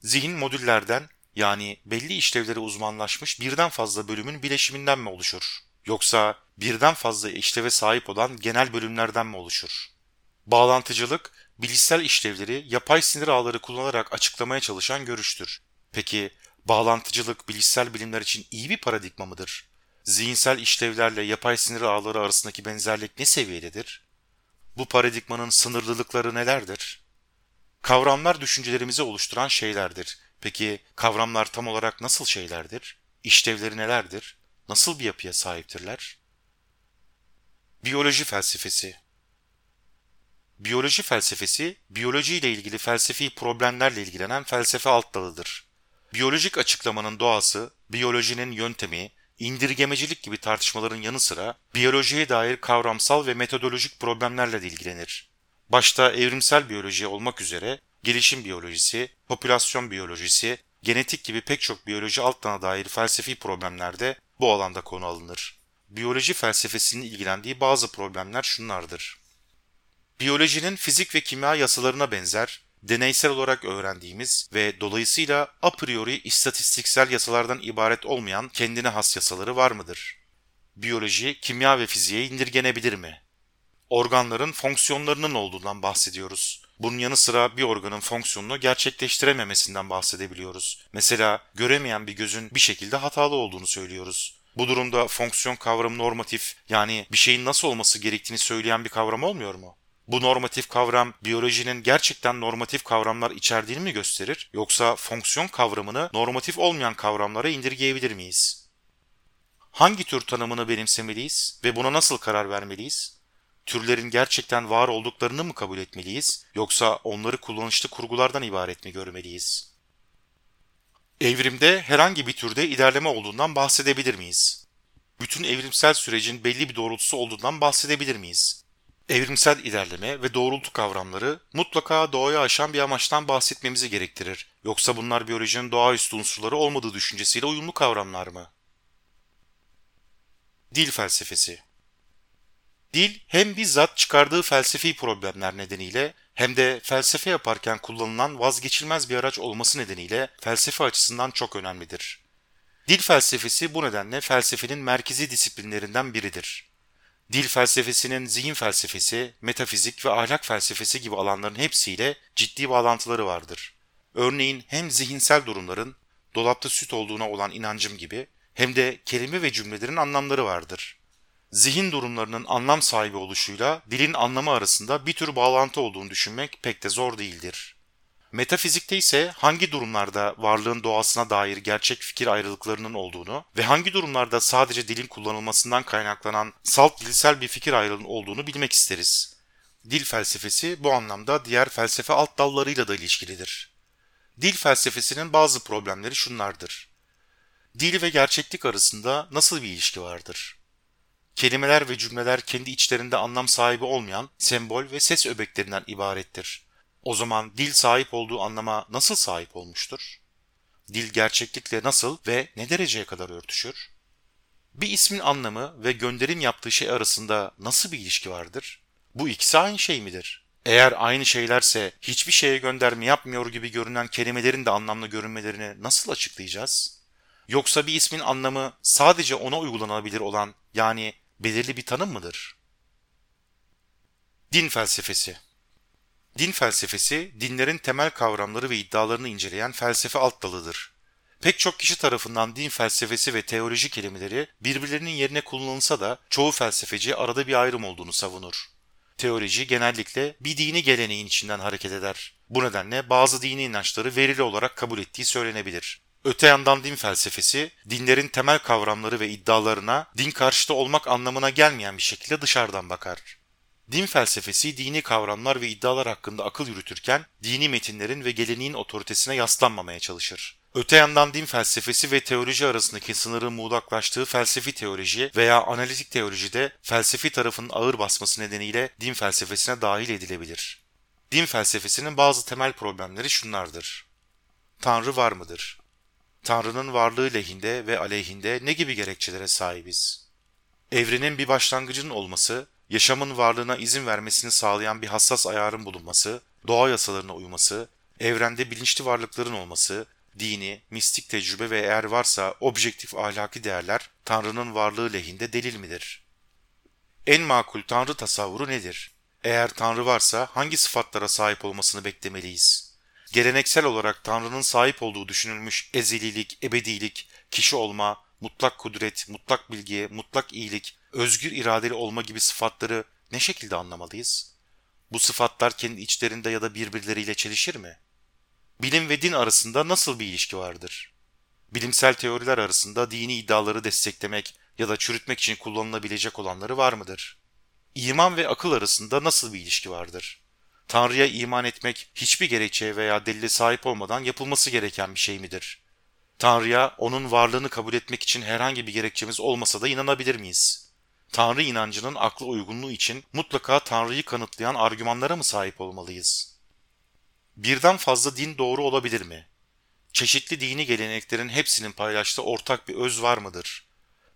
Zihin modüllerden yani belli işlevleri uzmanlaşmış birden fazla bölümün bileşiminden mi oluşur? Yoksa birden fazla işleve sahip olan genel bölümlerden mi oluşur? Bağlantıcılık, bilişsel işlevleri yapay sinir ağları kullanarak açıklamaya çalışan görüştür. Peki bağlantıcılık bilişsel bilimler için iyi bir paradigma mıdır? Zihinsel işlevlerle yapay sinir ağları arasındaki benzerlik ne seviyededir? Bu paradigmanın sınırlılıkları nelerdir? Kavramlar düşüncelerimizi oluşturan şeylerdir. Peki kavramlar tam olarak nasıl şeylerdir? İşlevleri nelerdir? Nasıl bir yapıya sahiptirler? Biyoloji felsefesi Biyoloji felsefesi, biyoloji ile ilgili felsefi problemlerle ilgilenen felsefe alt dalıdır. Biyolojik açıklamanın doğası, biyolojinin yöntemi, indirgemecilik gibi tartışmaların yanı sıra biyolojiye dair kavramsal ve metodolojik problemlerle de ilgilenir. Başta evrimsel biyoloji olmak üzere gelişim biyolojisi, popülasyon biyolojisi, genetik gibi pek çok biyoloji altına dair felsefi problemlerde bu alanda konu alınır. Biyoloji felsefesinin ilgilendiği bazı problemler şunlardır. Biyolojinin fizik ve kimya yasalarına benzer, deneysel olarak öğrendiğimiz ve dolayısıyla a priori istatistiksel yasalardan ibaret olmayan kendine has yasaları var mıdır? Biyoloji, kimya ve fiziğe indirgenebilir mi? Organların fonksiyonlarının olduğundan bahsediyoruz. Bunun yanı sıra bir organın fonksiyonunu gerçekleştirememesinden bahsedebiliyoruz. Mesela göremeyen bir gözün bir şekilde hatalı olduğunu söylüyoruz. Bu durumda fonksiyon kavramı normatif yani bir şeyin nasıl olması gerektiğini söyleyen bir kavram olmuyor mu? Bu normatif kavram biyolojinin gerçekten normatif kavramlar içerdiğini mi gösterir yoksa fonksiyon kavramını normatif olmayan kavramlara indirgeyebilir miyiz? Hangi tür tanımını benimsemeliyiz ve buna nasıl karar vermeliyiz? Türlerin gerçekten var olduklarını mı kabul etmeliyiz yoksa onları kullanışlı kurgulardan ibaret mi görmeliyiz? Evrimde herhangi bir türde ilerleme olduğundan bahsedebilir miyiz? Bütün evrimsel sürecin belli bir doğrultusu olduğundan bahsedebilir miyiz? Evrimsel ilerleme ve doğrultu kavramları mutlaka doğaya aşan bir amaçtan bahsetmemizi gerektirir. Yoksa bunlar biyolojinin doğaüstü unsurları olmadığı düşüncesiyle uyumlu kavramlar mı? Dil felsefesi Dil hem bizzat çıkardığı felsefi problemler nedeniyle hem de felsefe yaparken kullanılan vazgeçilmez bir araç olması nedeniyle felsefe açısından çok önemlidir. Dil felsefesi bu nedenle felsefenin merkezi disiplinlerinden biridir. Dil felsefesinin zihin felsefesi, metafizik ve ahlak felsefesi gibi alanların hepsiyle ciddi bağlantıları vardır. Örneğin hem zihinsel durumların dolapta süt olduğuna olan inancım gibi hem de kelime ve cümlelerin anlamları vardır. Zihin durumlarının anlam sahibi oluşuyla dilin anlamı arasında bir tür bağlantı olduğunu düşünmek pek de zor değildir. Metafizikte ise hangi durumlarda varlığın doğasına dair gerçek fikir ayrılıklarının olduğunu ve hangi durumlarda sadece dilin kullanılmasından kaynaklanan salt dilsel bir fikir ayrılığının olduğunu bilmek isteriz. Dil felsefesi bu anlamda diğer felsefe alt dallarıyla da ilişkilidir. Dil felsefesinin bazı problemleri şunlardır. Dil ve gerçeklik arasında nasıl bir ilişki vardır? Kelimeler ve cümleler kendi içlerinde anlam sahibi olmayan sembol ve ses öbeklerinden ibarettir. O zaman dil sahip olduğu anlama nasıl sahip olmuştur? Dil gerçeklikle nasıl ve ne dereceye kadar örtüşür? Bir ismin anlamı ve gönderim yaptığı şey arasında nasıl bir ilişki vardır? Bu ikisi aynı şey midir? Eğer aynı şeylerse hiçbir şeye gönderme yapmıyor gibi görünen kelimelerin de anlamlı görünmelerini nasıl açıklayacağız? Yoksa bir ismin anlamı sadece ona uygulanabilir olan yani belirli bir tanım mıdır? Din felsefesi Din felsefesi, dinlerin temel kavramları ve iddialarını inceleyen felsefe alt dalıdır. Pek çok kişi tarafından din felsefesi ve teoloji kelimeleri birbirlerinin yerine kullanılsa da çoğu felsefeci arada bir ayrım olduğunu savunur. Teoloji genellikle bir dini geleneğin içinden hareket eder. Bu nedenle bazı dini inançları verili olarak kabul ettiği söylenebilir. Öte yandan din felsefesi, dinlerin temel kavramları ve iddialarına din karşıtı olmak anlamına gelmeyen bir şekilde dışarıdan bakar. Din felsefesi dini kavramlar ve iddialar hakkında akıl yürütürken dini metinlerin ve geleneğin otoritesine yaslanmamaya çalışır. Öte yandan din felsefesi ve teoloji arasındaki sınırın muğlaklaştığı felsefi teoloji veya analitik teolojide felsefi tarafın ağır basması nedeniyle din felsefesine dahil edilebilir. Din felsefesinin bazı temel problemleri şunlardır. Tanrı var mıdır? Tanrı'nın varlığı lehinde ve aleyhinde ne gibi gerekçelere sahibiz? Evrenin bir başlangıcının olması, yaşamın varlığına izin vermesini sağlayan bir hassas ayarın bulunması, doğa yasalarına uyması, evrende bilinçli varlıkların olması, dini, mistik tecrübe ve eğer varsa objektif ahlaki değerler Tanrı'nın varlığı lehinde delil midir? En makul Tanrı tasavvuru nedir? Eğer Tanrı varsa hangi sıfatlara sahip olmasını beklemeliyiz? Geleneksel olarak Tanrı'nın sahip olduğu düşünülmüş ezelilik, ebedilik, kişi olma, mutlak kudret, mutlak bilgi, mutlak iyilik, özgür iradeli olma gibi sıfatları ne şekilde anlamalıyız? Bu sıfatlar kendi içlerinde ya da birbirleriyle çelişir mi? Bilim ve din arasında nasıl bir ilişki vardır? Bilimsel teoriler arasında dini iddiaları desteklemek ya da çürütmek için kullanılabilecek olanları var mıdır? İman ve akıl arasında nasıl bir ilişki vardır? Tanrı'ya iman etmek hiçbir gerekçeye veya delile sahip olmadan yapılması gereken bir şey midir? Tanrı'ya onun varlığını kabul etmek için herhangi bir gerekçemiz olmasa da inanabilir miyiz? Tanrı inancının aklı uygunluğu için mutlaka Tanrı'yı kanıtlayan argümanlara mı sahip olmalıyız? Birden fazla din doğru olabilir mi? Çeşitli dini geleneklerin hepsinin paylaştığı ortak bir öz var mıdır?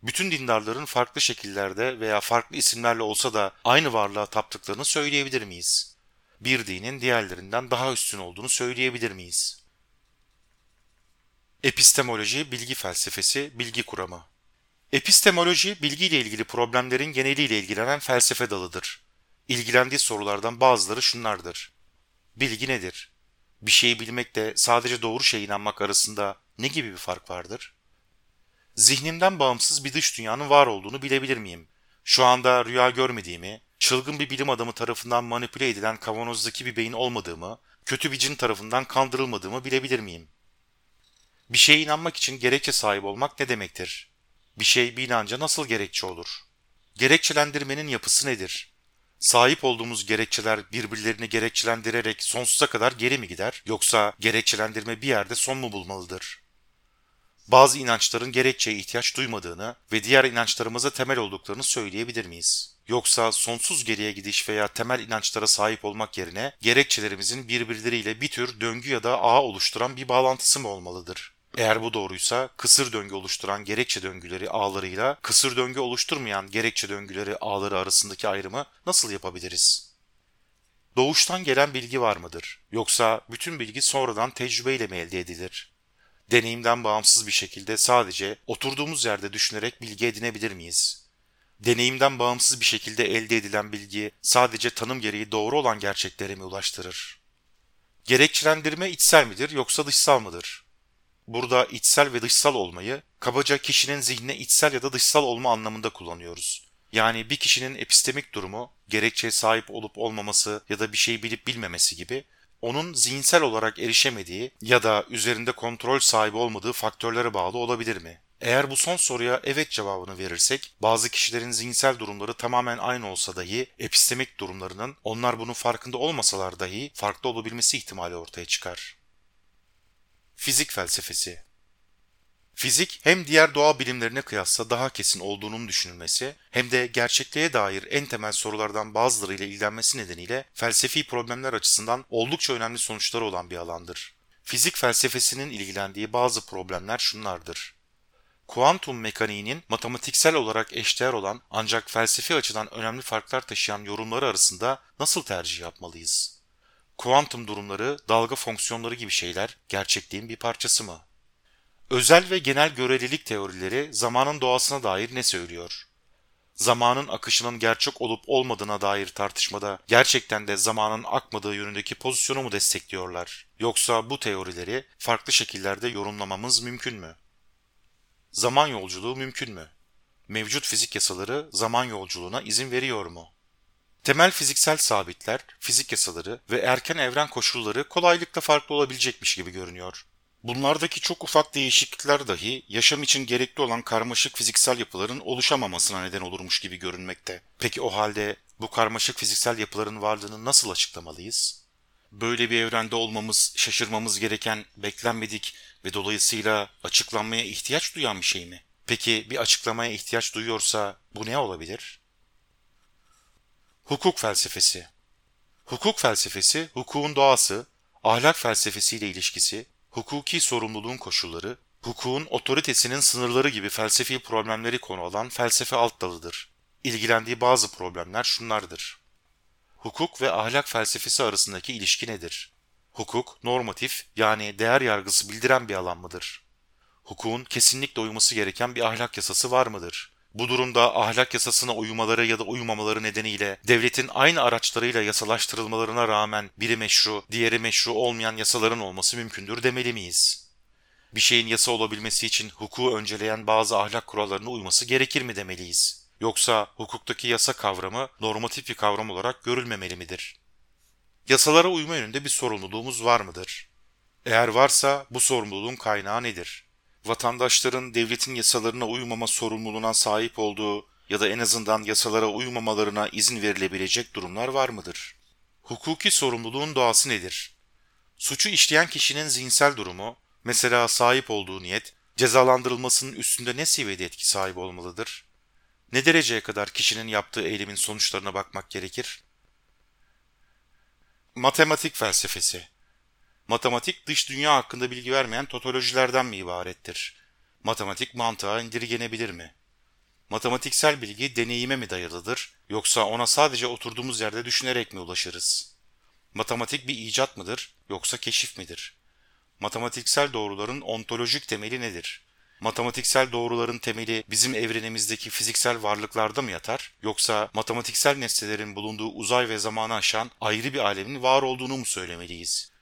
Bütün dindarların farklı şekillerde veya farklı isimlerle olsa da aynı varlığa taptıklarını söyleyebilir miyiz? Bir dinin diğerlerinden daha üstün olduğunu söyleyebilir miyiz? Epistemoloji, bilgi felsefesi, bilgi kuramı. Epistemoloji, bilgiyle ilgili problemlerin geneliyle ilgilenen felsefe dalıdır. İlgilendiği sorulardan bazıları şunlardır. Bilgi nedir? Bir şeyi bilmekle sadece doğru şeye inanmak arasında ne gibi bir fark vardır? Zihnimden bağımsız bir dış dünyanın var olduğunu bilebilir miyim? Şu anda rüya görmediğimi, çılgın bir bilim adamı tarafından manipüle edilen kavanozdaki bir beyin olmadığımı, kötü bir cin tarafından kandırılmadığımı bilebilir miyim? Bir şeye inanmak için gerekçe sahibi olmak ne demektir? Bir şey bir inanca nasıl gerekçe olur? Gerekçelendirmenin yapısı nedir? Sahip olduğumuz gerekçeler birbirlerini gerekçelendirerek sonsuza kadar geri mi gider yoksa gerekçelendirme bir yerde son mu bulmalıdır? Bazı inançların gerekçeye ihtiyaç duymadığını ve diğer inançlarımıza temel olduklarını söyleyebilir miyiz? Yoksa sonsuz geriye gidiş veya temel inançlara sahip olmak yerine gerekçelerimizin birbirleriyle bir tür döngü ya da ağ oluşturan bir bağlantısı mı olmalıdır? Eğer bu doğruysa kısır döngü oluşturan gerekçe döngüleri ağlarıyla kısır döngü oluşturmayan gerekçe döngüleri ağları arasındaki ayrımı nasıl yapabiliriz? Doğuştan gelen bilgi var mıdır? Yoksa bütün bilgi sonradan tecrübeyle mi elde edilir? Deneyimden bağımsız bir şekilde sadece oturduğumuz yerde düşünerek bilgi edinebilir miyiz? Deneyimden bağımsız bir şekilde elde edilen bilgi sadece tanım gereği doğru olan gerçeklere mi ulaştırır? Gerekçelendirme içsel midir yoksa dışsal mıdır? Burada içsel ve dışsal olmayı kabaca kişinin zihnine içsel ya da dışsal olma anlamında kullanıyoruz. Yani bir kişinin epistemik durumu, gerekçeye sahip olup olmaması ya da bir şeyi bilip bilmemesi gibi onun zihinsel olarak erişemediği ya da üzerinde kontrol sahibi olmadığı faktörlere bağlı olabilir mi? Eğer bu son soruya evet cevabını verirsek, bazı kişilerin zihinsel durumları tamamen aynı olsa dahi epistemik durumlarının onlar bunun farkında olmasalar dahi farklı olabilmesi ihtimali ortaya çıkar. Fizik felsefesi Fizik hem diğer doğa bilimlerine kıyasla daha kesin olduğunun düşünülmesi hem de gerçekliğe dair en temel sorulardan bazılarıyla ilgilenmesi nedeniyle felsefi problemler açısından oldukça önemli sonuçları olan bir alandır. Fizik felsefesinin ilgilendiği bazı problemler şunlardır. Kuantum mekaniğinin matematiksel olarak eşdeğer olan ancak felsefi açıdan önemli farklar taşıyan yorumları arasında nasıl tercih yapmalıyız? Kuantum durumları, dalga fonksiyonları gibi şeyler gerçekliğin bir parçası mı? Özel ve genel görelilik teorileri zamanın doğasına dair ne söylüyor? Zamanın akışının gerçek olup olmadığına dair tartışmada gerçekten de zamanın akmadığı yönündeki pozisyonu mu destekliyorlar? Yoksa bu teorileri farklı şekillerde yorumlamamız mümkün mü? Zaman yolculuğu mümkün mü? Mevcut fizik yasaları zaman yolculuğuna izin veriyor mu? Temel fiziksel sabitler, fizik yasaları ve erken evren koşulları kolaylıkla farklı olabilecekmiş gibi görünüyor. Bunlardaki çok ufak değişiklikler dahi yaşam için gerekli olan karmaşık fiziksel yapıların oluşamamasına neden olurmuş gibi görünmekte. Peki o halde bu karmaşık fiziksel yapıların varlığını nasıl açıklamalıyız? Böyle bir evrende olmamız şaşırmamız gereken, beklenmedik ve dolayısıyla açıklanmaya ihtiyaç duyan bir şey mi? Peki bir açıklamaya ihtiyaç duyuyorsa bu ne olabilir? Hukuk felsefesi Hukuk felsefesi, hukukun doğası, ahlak felsefesiyle ilişkisi, hukuki sorumluluğun koşulları, hukukun otoritesinin sınırları gibi felsefi problemleri konu alan felsefe alt dalıdır. İlgilendiği bazı problemler şunlardır. Hukuk ve ahlak felsefesi arasındaki ilişki nedir? Hukuk, normatif yani değer yargısı bildiren bir alan mıdır? Hukukun kesinlikle uyması gereken bir ahlak yasası var mıdır? Bu durumda ahlak yasasına uymaları ya da uymamaları nedeniyle devletin aynı araçlarıyla yasalaştırılmalarına rağmen biri meşru, diğeri meşru olmayan yasaların olması mümkündür demeli miyiz? Bir şeyin yasa olabilmesi için hukuku önceleyen bazı ahlak kurallarına uyması gerekir mi demeliyiz? Yoksa hukuktaki yasa kavramı normatif bir kavram olarak görülmemeli midir? Yasalara uyma yönünde bir sorumluluğumuz var mıdır? Eğer varsa bu sorumluluğun kaynağı nedir? Vatandaşların devletin yasalarına uymama sorumluluğuna sahip olduğu ya da en azından yasalara uymamalarına izin verilebilecek durumlar var mıdır? Hukuki sorumluluğun doğası nedir? Suçu işleyen kişinin zihinsel durumu, mesela sahip olduğu niyet, cezalandırılmasının üstünde ne seviyede etki sahibi olmalıdır? Ne dereceye kadar kişinin yaptığı eylemin sonuçlarına bakmak gerekir? Matematik felsefesi Matematik dış dünya hakkında bilgi vermeyen totolojilerden mi ibarettir? Matematik mantığa indirgenebilir mi? Matematiksel bilgi deneyime mi dayalıdır yoksa ona sadece oturduğumuz yerde düşünerek mi ulaşırız? Matematik bir icat mıdır yoksa keşif midir? Matematiksel doğruların ontolojik temeli nedir? Matematiksel doğruların temeli bizim evrenimizdeki fiziksel varlıklarda mı yatar yoksa matematiksel nesnelerin bulunduğu uzay ve zamanı aşan ayrı bir alemin var olduğunu mu söylemeliyiz?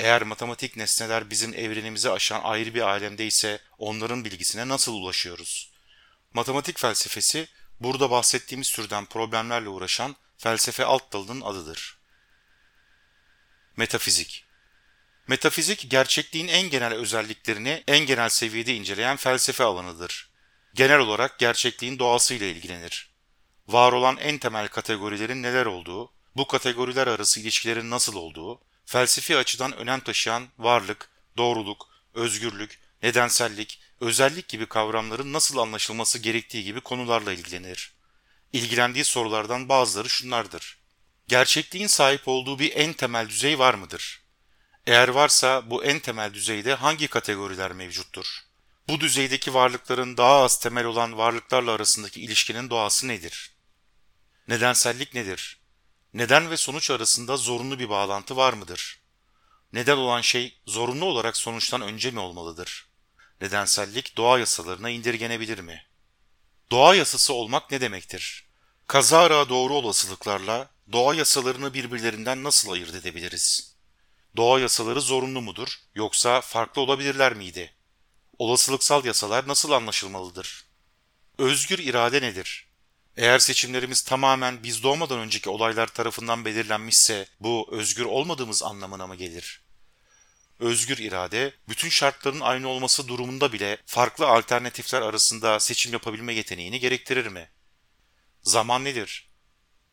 Eğer matematik nesneler bizim evrenimizi aşan ayrı bir alemde ise onların bilgisine nasıl ulaşıyoruz? Matematik felsefesi burada bahsettiğimiz türden problemlerle uğraşan felsefe alt dalının adıdır. Metafizik Metafizik, gerçekliğin en genel özelliklerini en genel seviyede inceleyen felsefe alanıdır. Genel olarak gerçekliğin doğasıyla ilgilenir. Var olan en temel kategorilerin neler olduğu, bu kategoriler arası ilişkilerin nasıl olduğu, felsefi açıdan önem taşıyan varlık, doğruluk, özgürlük, nedensellik, özellik gibi kavramların nasıl anlaşılması gerektiği gibi konularla ilgilenir. İlgilendiği sorulardan bazıları şunlardır. Gerçekliğin sahip olduğu bir en temel düzey var mıdır? Eğer varsa bu en temel düzeyde hangi kategoriler mevcuttur? Bu düzeydeki varlıkların daha az temel olan varlıklarla arasındaki ilişkinin doğası nedir? Nedensellik nedir? Neden ve sonuç arasında zorunlu bir bağlantı var mıdır? Neden olan şey zorunlu olarak sonuçtan önce mi olmalıdır? Nedensellik doğa yasalarına indirgenebilir mi? Doğa yasası olmak ne demektir? Kazara doğru olasılıklarla doğa yasalarını birbirlerinden nasıl ayırt edebiliriz? Doğa yasaları zorunlu mudur yoksa farklı olabilirler miydi? Olasılıksal yasalar nasıl anlaşılmalıdır? Özgür irade nedir? Eğer seçimlerimiz tamamen biz doğmadan önceki olaylar tarafından belirlenmişse bu özgür olmadığımız anlamına mı gelir? Özgür irade, bütün şartların aynı olması durumunda bile farklı alternatifler arasında seçim yapabilme yeteneğini gerektirir mi? Zaman nedir?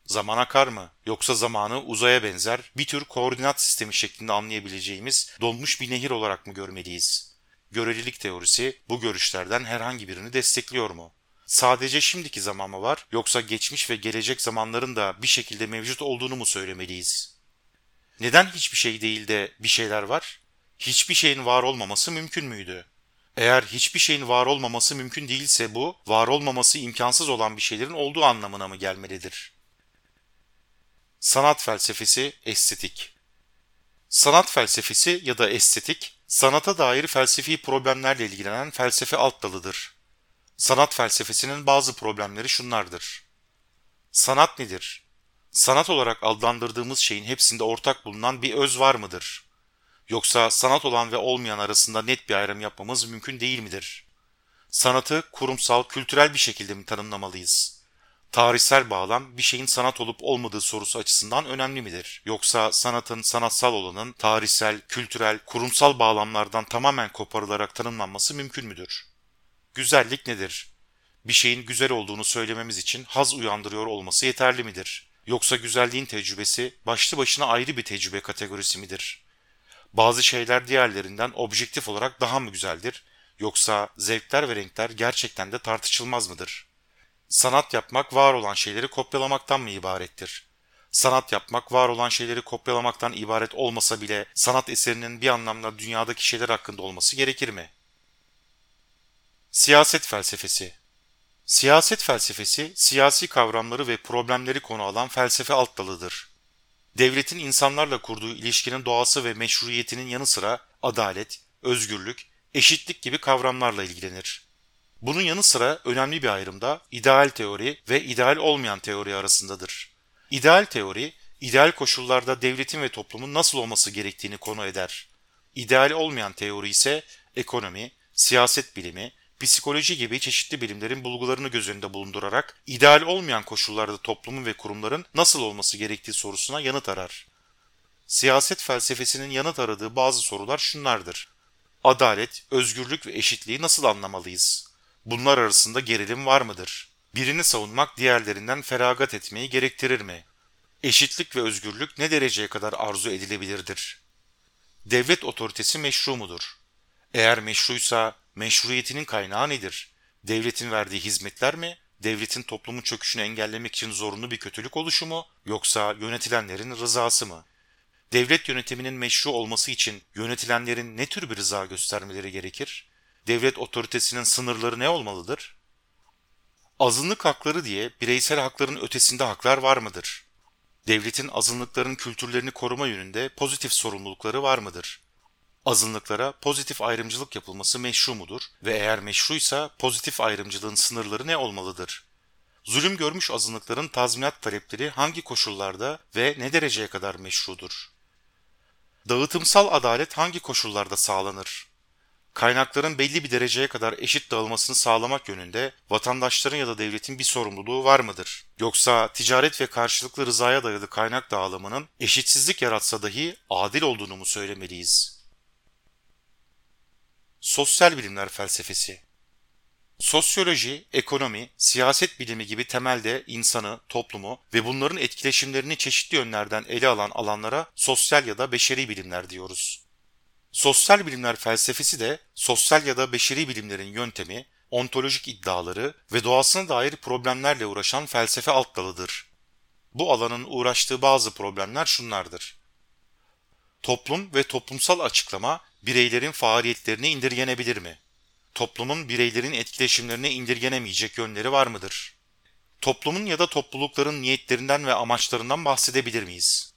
Zaman akar mı? Yoksa zamanı uzaya benzer bir tür koordinat sistemi şeklinde anlayabileceğimiz donmuş bir nehir olarak mı görmeliyiz? Görelilik teorisi bu görüşlerden herhangi birini destekliyor mu? Sadece şimdiki zaman mı var yoksa geçmiş ve gelecek zamanların da bir şekilde mevcut olduğunu mu söylemeliyiz? Neden hiçbir şey değil de bir şeyler var? Hiçbir şeyin var olmaması mümkün müydü? Eğer hiçbir şeyin var olmaması mümkün değilse bu, var olmaması imkansız olan bir şeylerin olduğu anlamına mı gelmelidir? Sanat felsefesi, estetik Sanat felsefesi ya da estetik, sanata dair felsefi problemlerle ilgilenen felsefe alt dalıdır. Sanat felsefesinin bazı problemleri şunlardır. Sanat nedir? Sanat olarak adlandırdığımız şeyin hepsinde ortak bulunan bir öz var mıdır? Yoksa sanat olan ve olmayan arasında net bir ayrım yapmamız mümkün değil midir? Sanatı kurumsal, kültürel bir şekilde mi tanımlamalıyız? Tarihsel bağlam bir şeyin sanat olup olmadığı sorusu açısından önemli midir? Yoksa sanatın sanatsal olanın tarihsel, kültürel, kurumsal bağlamlardan tamamen koparılarak tanımlanması mümkün müdür? Güzellik nedir? Bir şeyin güzel olduğunu söylememiz için haz uyandırıyor olması yeterli midir? Yoksa güzelliğin tecrübesi başlı başına ayrı bir tecrübe kategorisi midir? Bazı şeyler diğerlerinden objektif olarak daha mı güzeldir? Yoksa zevkler ve renkler gerçekten de tartışılmaz mıdır? Sanat yapmak var olan şeyleri kopyalamaktan mı ibarettir? Sanat yapmak var olan şeyleri kopyalamaktan ibaret olmasa bile sanat eserinin bir anlamda dünyadaki şeyler hakkında olması gerekir mi? Siyaset felsefesi Siyaset felsefesi, siyasi kavramları ve problemleri konu alan felsefe alt dalıdır. Devletin insanlarla kurduğu ilişkinin doğası ve meşruiyetinin yanı sıra adalet, özgürlük, eşitlik gibi kavramlarla ilgilenir. Bunun yanı sıra önemli bir ayrım da ideal teori ve ideal olmayan teori arasındadır. İdeal teori, ideal koşullarda devletin ve toplumun nasıl olması gerektiğini konu eder. İdeal olmayan teori ise ekonomi, siyaset bilimi, psikoloji gibi çeşitli bilimlerin bulgularını göz önünde bulundurarak ideal olmayan koşullarda toplumun ve kurumların nasıl olması gerektiği sorusuna yanıt arar. Siyaset felsefesinin yanıt aradığı bazı sorular şunlardır. Adalet, özgürlük ve eşitliği nasıl anlamalıyız? Bunlar arasında gerilim var mıdır? Birini savunmak diğerlerinden feragat etmeyi gerektirir mi? Eşitlik ve özgürlük ne dereceye kadar arzu edilebilirdir? Devlet otoritesi meşru mudur? Eğer meşruysa meşruiyetinin kaynağı nedir? Devletin verdiği hizmetler mi? Devletin toplumun çöküşünü engellemek için zorunlu bir kötülük oluşu mu? Yoksa yönetilenlerin rızası mı? Devlet yönetiminin meşru olması için yönetilenlerin ne tür bir rıza göstermeleri gerekir? Devlet otoritesinin sınırları ne olmalıdır? Azınlık hakları diye bireysel hakların ötesinde haklar var mıdır? Devletin azınlıkların kültürlerini koruma yönünde pozitif sorumlulukları var mıdır? Azınlıklara pozitif ayrımcılık yapılması meşru mudur ve eğer meşruysa pozitif ayrımcılığın sınırları ne olmalıdır? Zulüm görmüş azınlıkların tazminat talepleri hangi koşullarda ve ne dereceye kadar meşrudur? Dağıtımsal adalet hangi koşullarda sağlanır? Kaynakların belli bir dereceye kadar eşit dağılmasını sağlamak yönünde vatandaşların ya da devletin bir sorumluluğu var mıdır? Yoksa ticaret ve karşılıklı rızaya dayalı kaynak dağılımının eşitsizlik yaratsa dahi adil olduğunu mu söylemeliyiz? Sosyal bilimler felsefesi Sosyoloji, ekonomi, siyaset bilimi gibi temelde insanı, toplumu ve bunların etkileşimlerini çeşitli yönlerden ele alan alanlara sosyal ya da beşeri bilimler diyoruz. Sosyal bilimler felsefesi de sosyal ya da beşeri bilimlerin yöntemi, ontolojik iddiaları ve doğasına dair problemlerle uğraşan felsefe alt dalıdır. Bu alanın uğraştığı bazı problemler şunlardır. Toplum ve toplumsal açıklama bireylerin faaliyetlerini indirgenebilir mi? Toplumun bireylerin etkileşimlerine indirgenemeyecek yönleri var mıdır? Toplumun ya da toplulukların niyetlerinden ve amaçlarından bahsedebilir miyiz?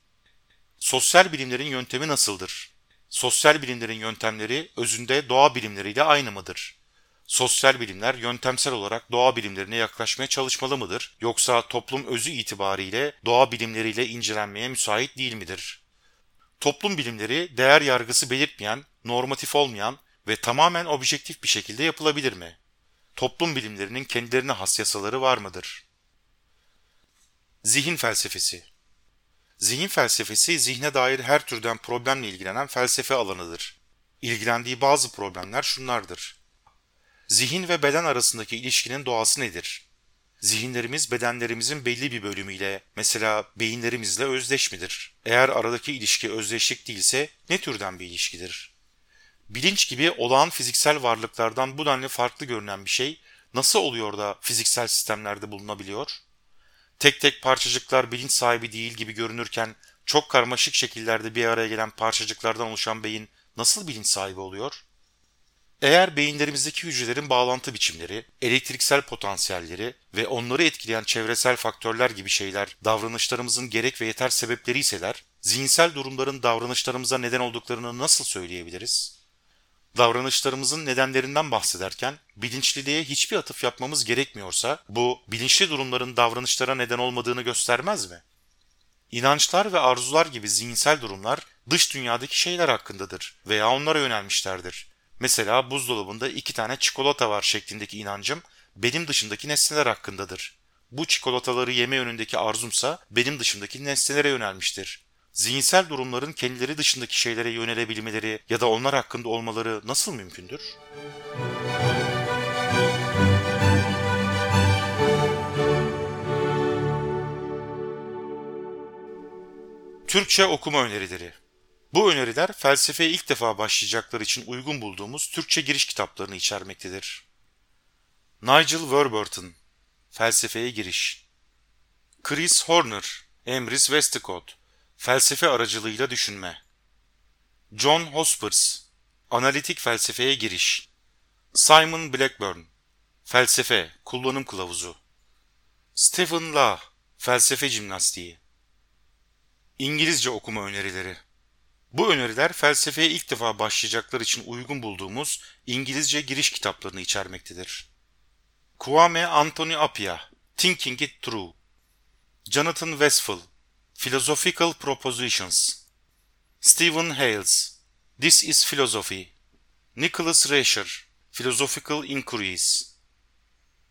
Sosyal bilimlerin yöntemi nasıldır? Sosyal bilimlerin yöntemleri özünde doğa bilimleriyle aynı mıdır? Sosyal bilimler yöntemsel olarak doğa bilimlerine yaklaşmaya çalışmalı mıdır? Yoksa toplum özü itibariyle doğa bilimleriyle incelenmeye müsait değil midir? Toplum bilimleri değer yargısı belirtmeyen, normatif olmayan ve tamamen objektif bir şekilde yapılabilir mi? Toplum bilimlerinin kendilerine has yasaları var mıdır? Zihin felsefesi Zihin felsefesi zihne dair her türden problemle ilgilenen felsefe alanıdır. İlgilendiği bazı problemler şunlardır. Zihin ve beden arasındaki ilişkinin doğası nedir? Zihinlerimiz bedenlerimizin belli bir bölümüyle, mesela beyinlerimizle özdeş midir? Eğer aradaki ilişki özdeşlik değilse ne türden bir ilişkidir? Bilinç gibi olağan fiziksel varlıklardan bu denli farklı görünen bir şey nasıl oluyor da fiziksel sistemlerde bulunabiliyor? tek tek parçacıklar bilinç sahibi değil gibi görünürken çok karmaşık şekillerde bir araya gelen parçacıklardan oluşan beyin nasıl bilinç sahibi oluyor? Eğer beyinlerimizdeki hücrelerin bağlantı biçimleri, elektriksel potansiyelleri ve onları etkileyen çevresel faktörler gibi şeyler davranışlarımızın gerek ve yeter sebepleri iseler, zihinsel durumların davranışlarımıza neden olduklarını nasıl söyleyebiliriz? Davranışlarımızın nedenlerinden bahsederken bilinçliliğe hiçbir atıf yapmamız gerekmiyorsa bu bilinçli durumların davranışlara neden olmadığını göstermez mi? İnançlar ve arzular gibi zihinsel durumlar dış dünyadaki şeyler hakkındadır veya onlara yönelmişlerdir. Mesela buzdolabında iki tane çikolata var şeklindeki inancım benim dışındaki nesneler hakkındadır. Bu çikolataları yeme yönündeki arzumsa benim dışındaki nesnelere yönelmiştir zihinsel durumların kendileri dışındaki şeylere yönelebilmeleri ya da onlar hakkında olmaları nasıl mümkündür? Türkçe okuma önerileri Bu öneriler felsefeye ilk defa başlayacaklar için uygun bulduğumuz Türkçe giriş kitaplarını içermektedir. Nigel Warburton Felsefeye Giriş Chris Horner Emrys Westcott Felsefe aracılığıyla düşünme. John Hospers Analitik felsefeye giriş. Simon Blackburn Felsefe, Kullanım Kılavuzu Stephen Law Felsefe Jimnastiği İngilizce okuma önerileri Bu öneriler felsefeye ilk defa başlayacaklar için uygun bulduğumuz İngilizce giriş kitaplarını içermektedir. Kwame Anthony Appiah Thinking It Through Jonathan Westphal Philosophical Propositions. Stephen Hales. This is Philosophy. Nicholas Rescher Philosophical Inquiries.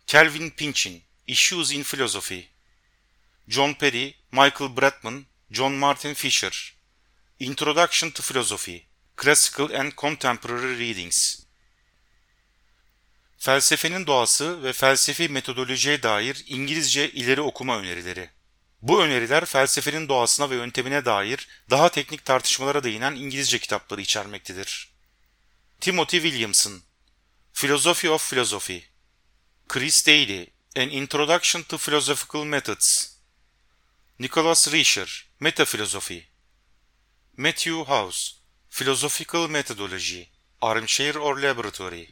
Kelvin Pinchin Issues in Philosophy. John Perry, Michael Bratman, John Martin Fisher. Introduction to Philosophy. Classical and Contemporary Readings. Felsefenin doğası ve felsefi metodolojiye dair İngilizce ileri okuma önerileri. Bu öneriler felsefenin doğasına ve yöntemine dair daha teknik tartışmalara değinen İngilizce kitapları içermektedir. Timothy Williamson Philosophy of Philosophy Chris Daly An Introduction to Philosophical Methods Nicholas Risher Metaphilosophy Matthew House Philosophical Methodology Armchair or Laboratory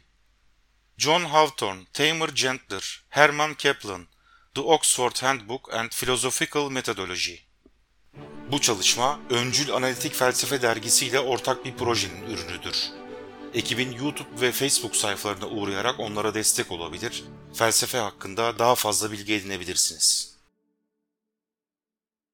John Hawthorne, Tamer Gentler, Herman Kaplan, The Oxford Handbook and Philosophical Methodology. Bu çalışma Öncül Analitik Felsefe Dergisi ile ortak bir projenin ürünüdür. Ekibin YouTube ve Facebook sayfalarına uğrayarak onlara destek olabilir, felsefe hakkında daha fazla bilgi edinebilirsiniz.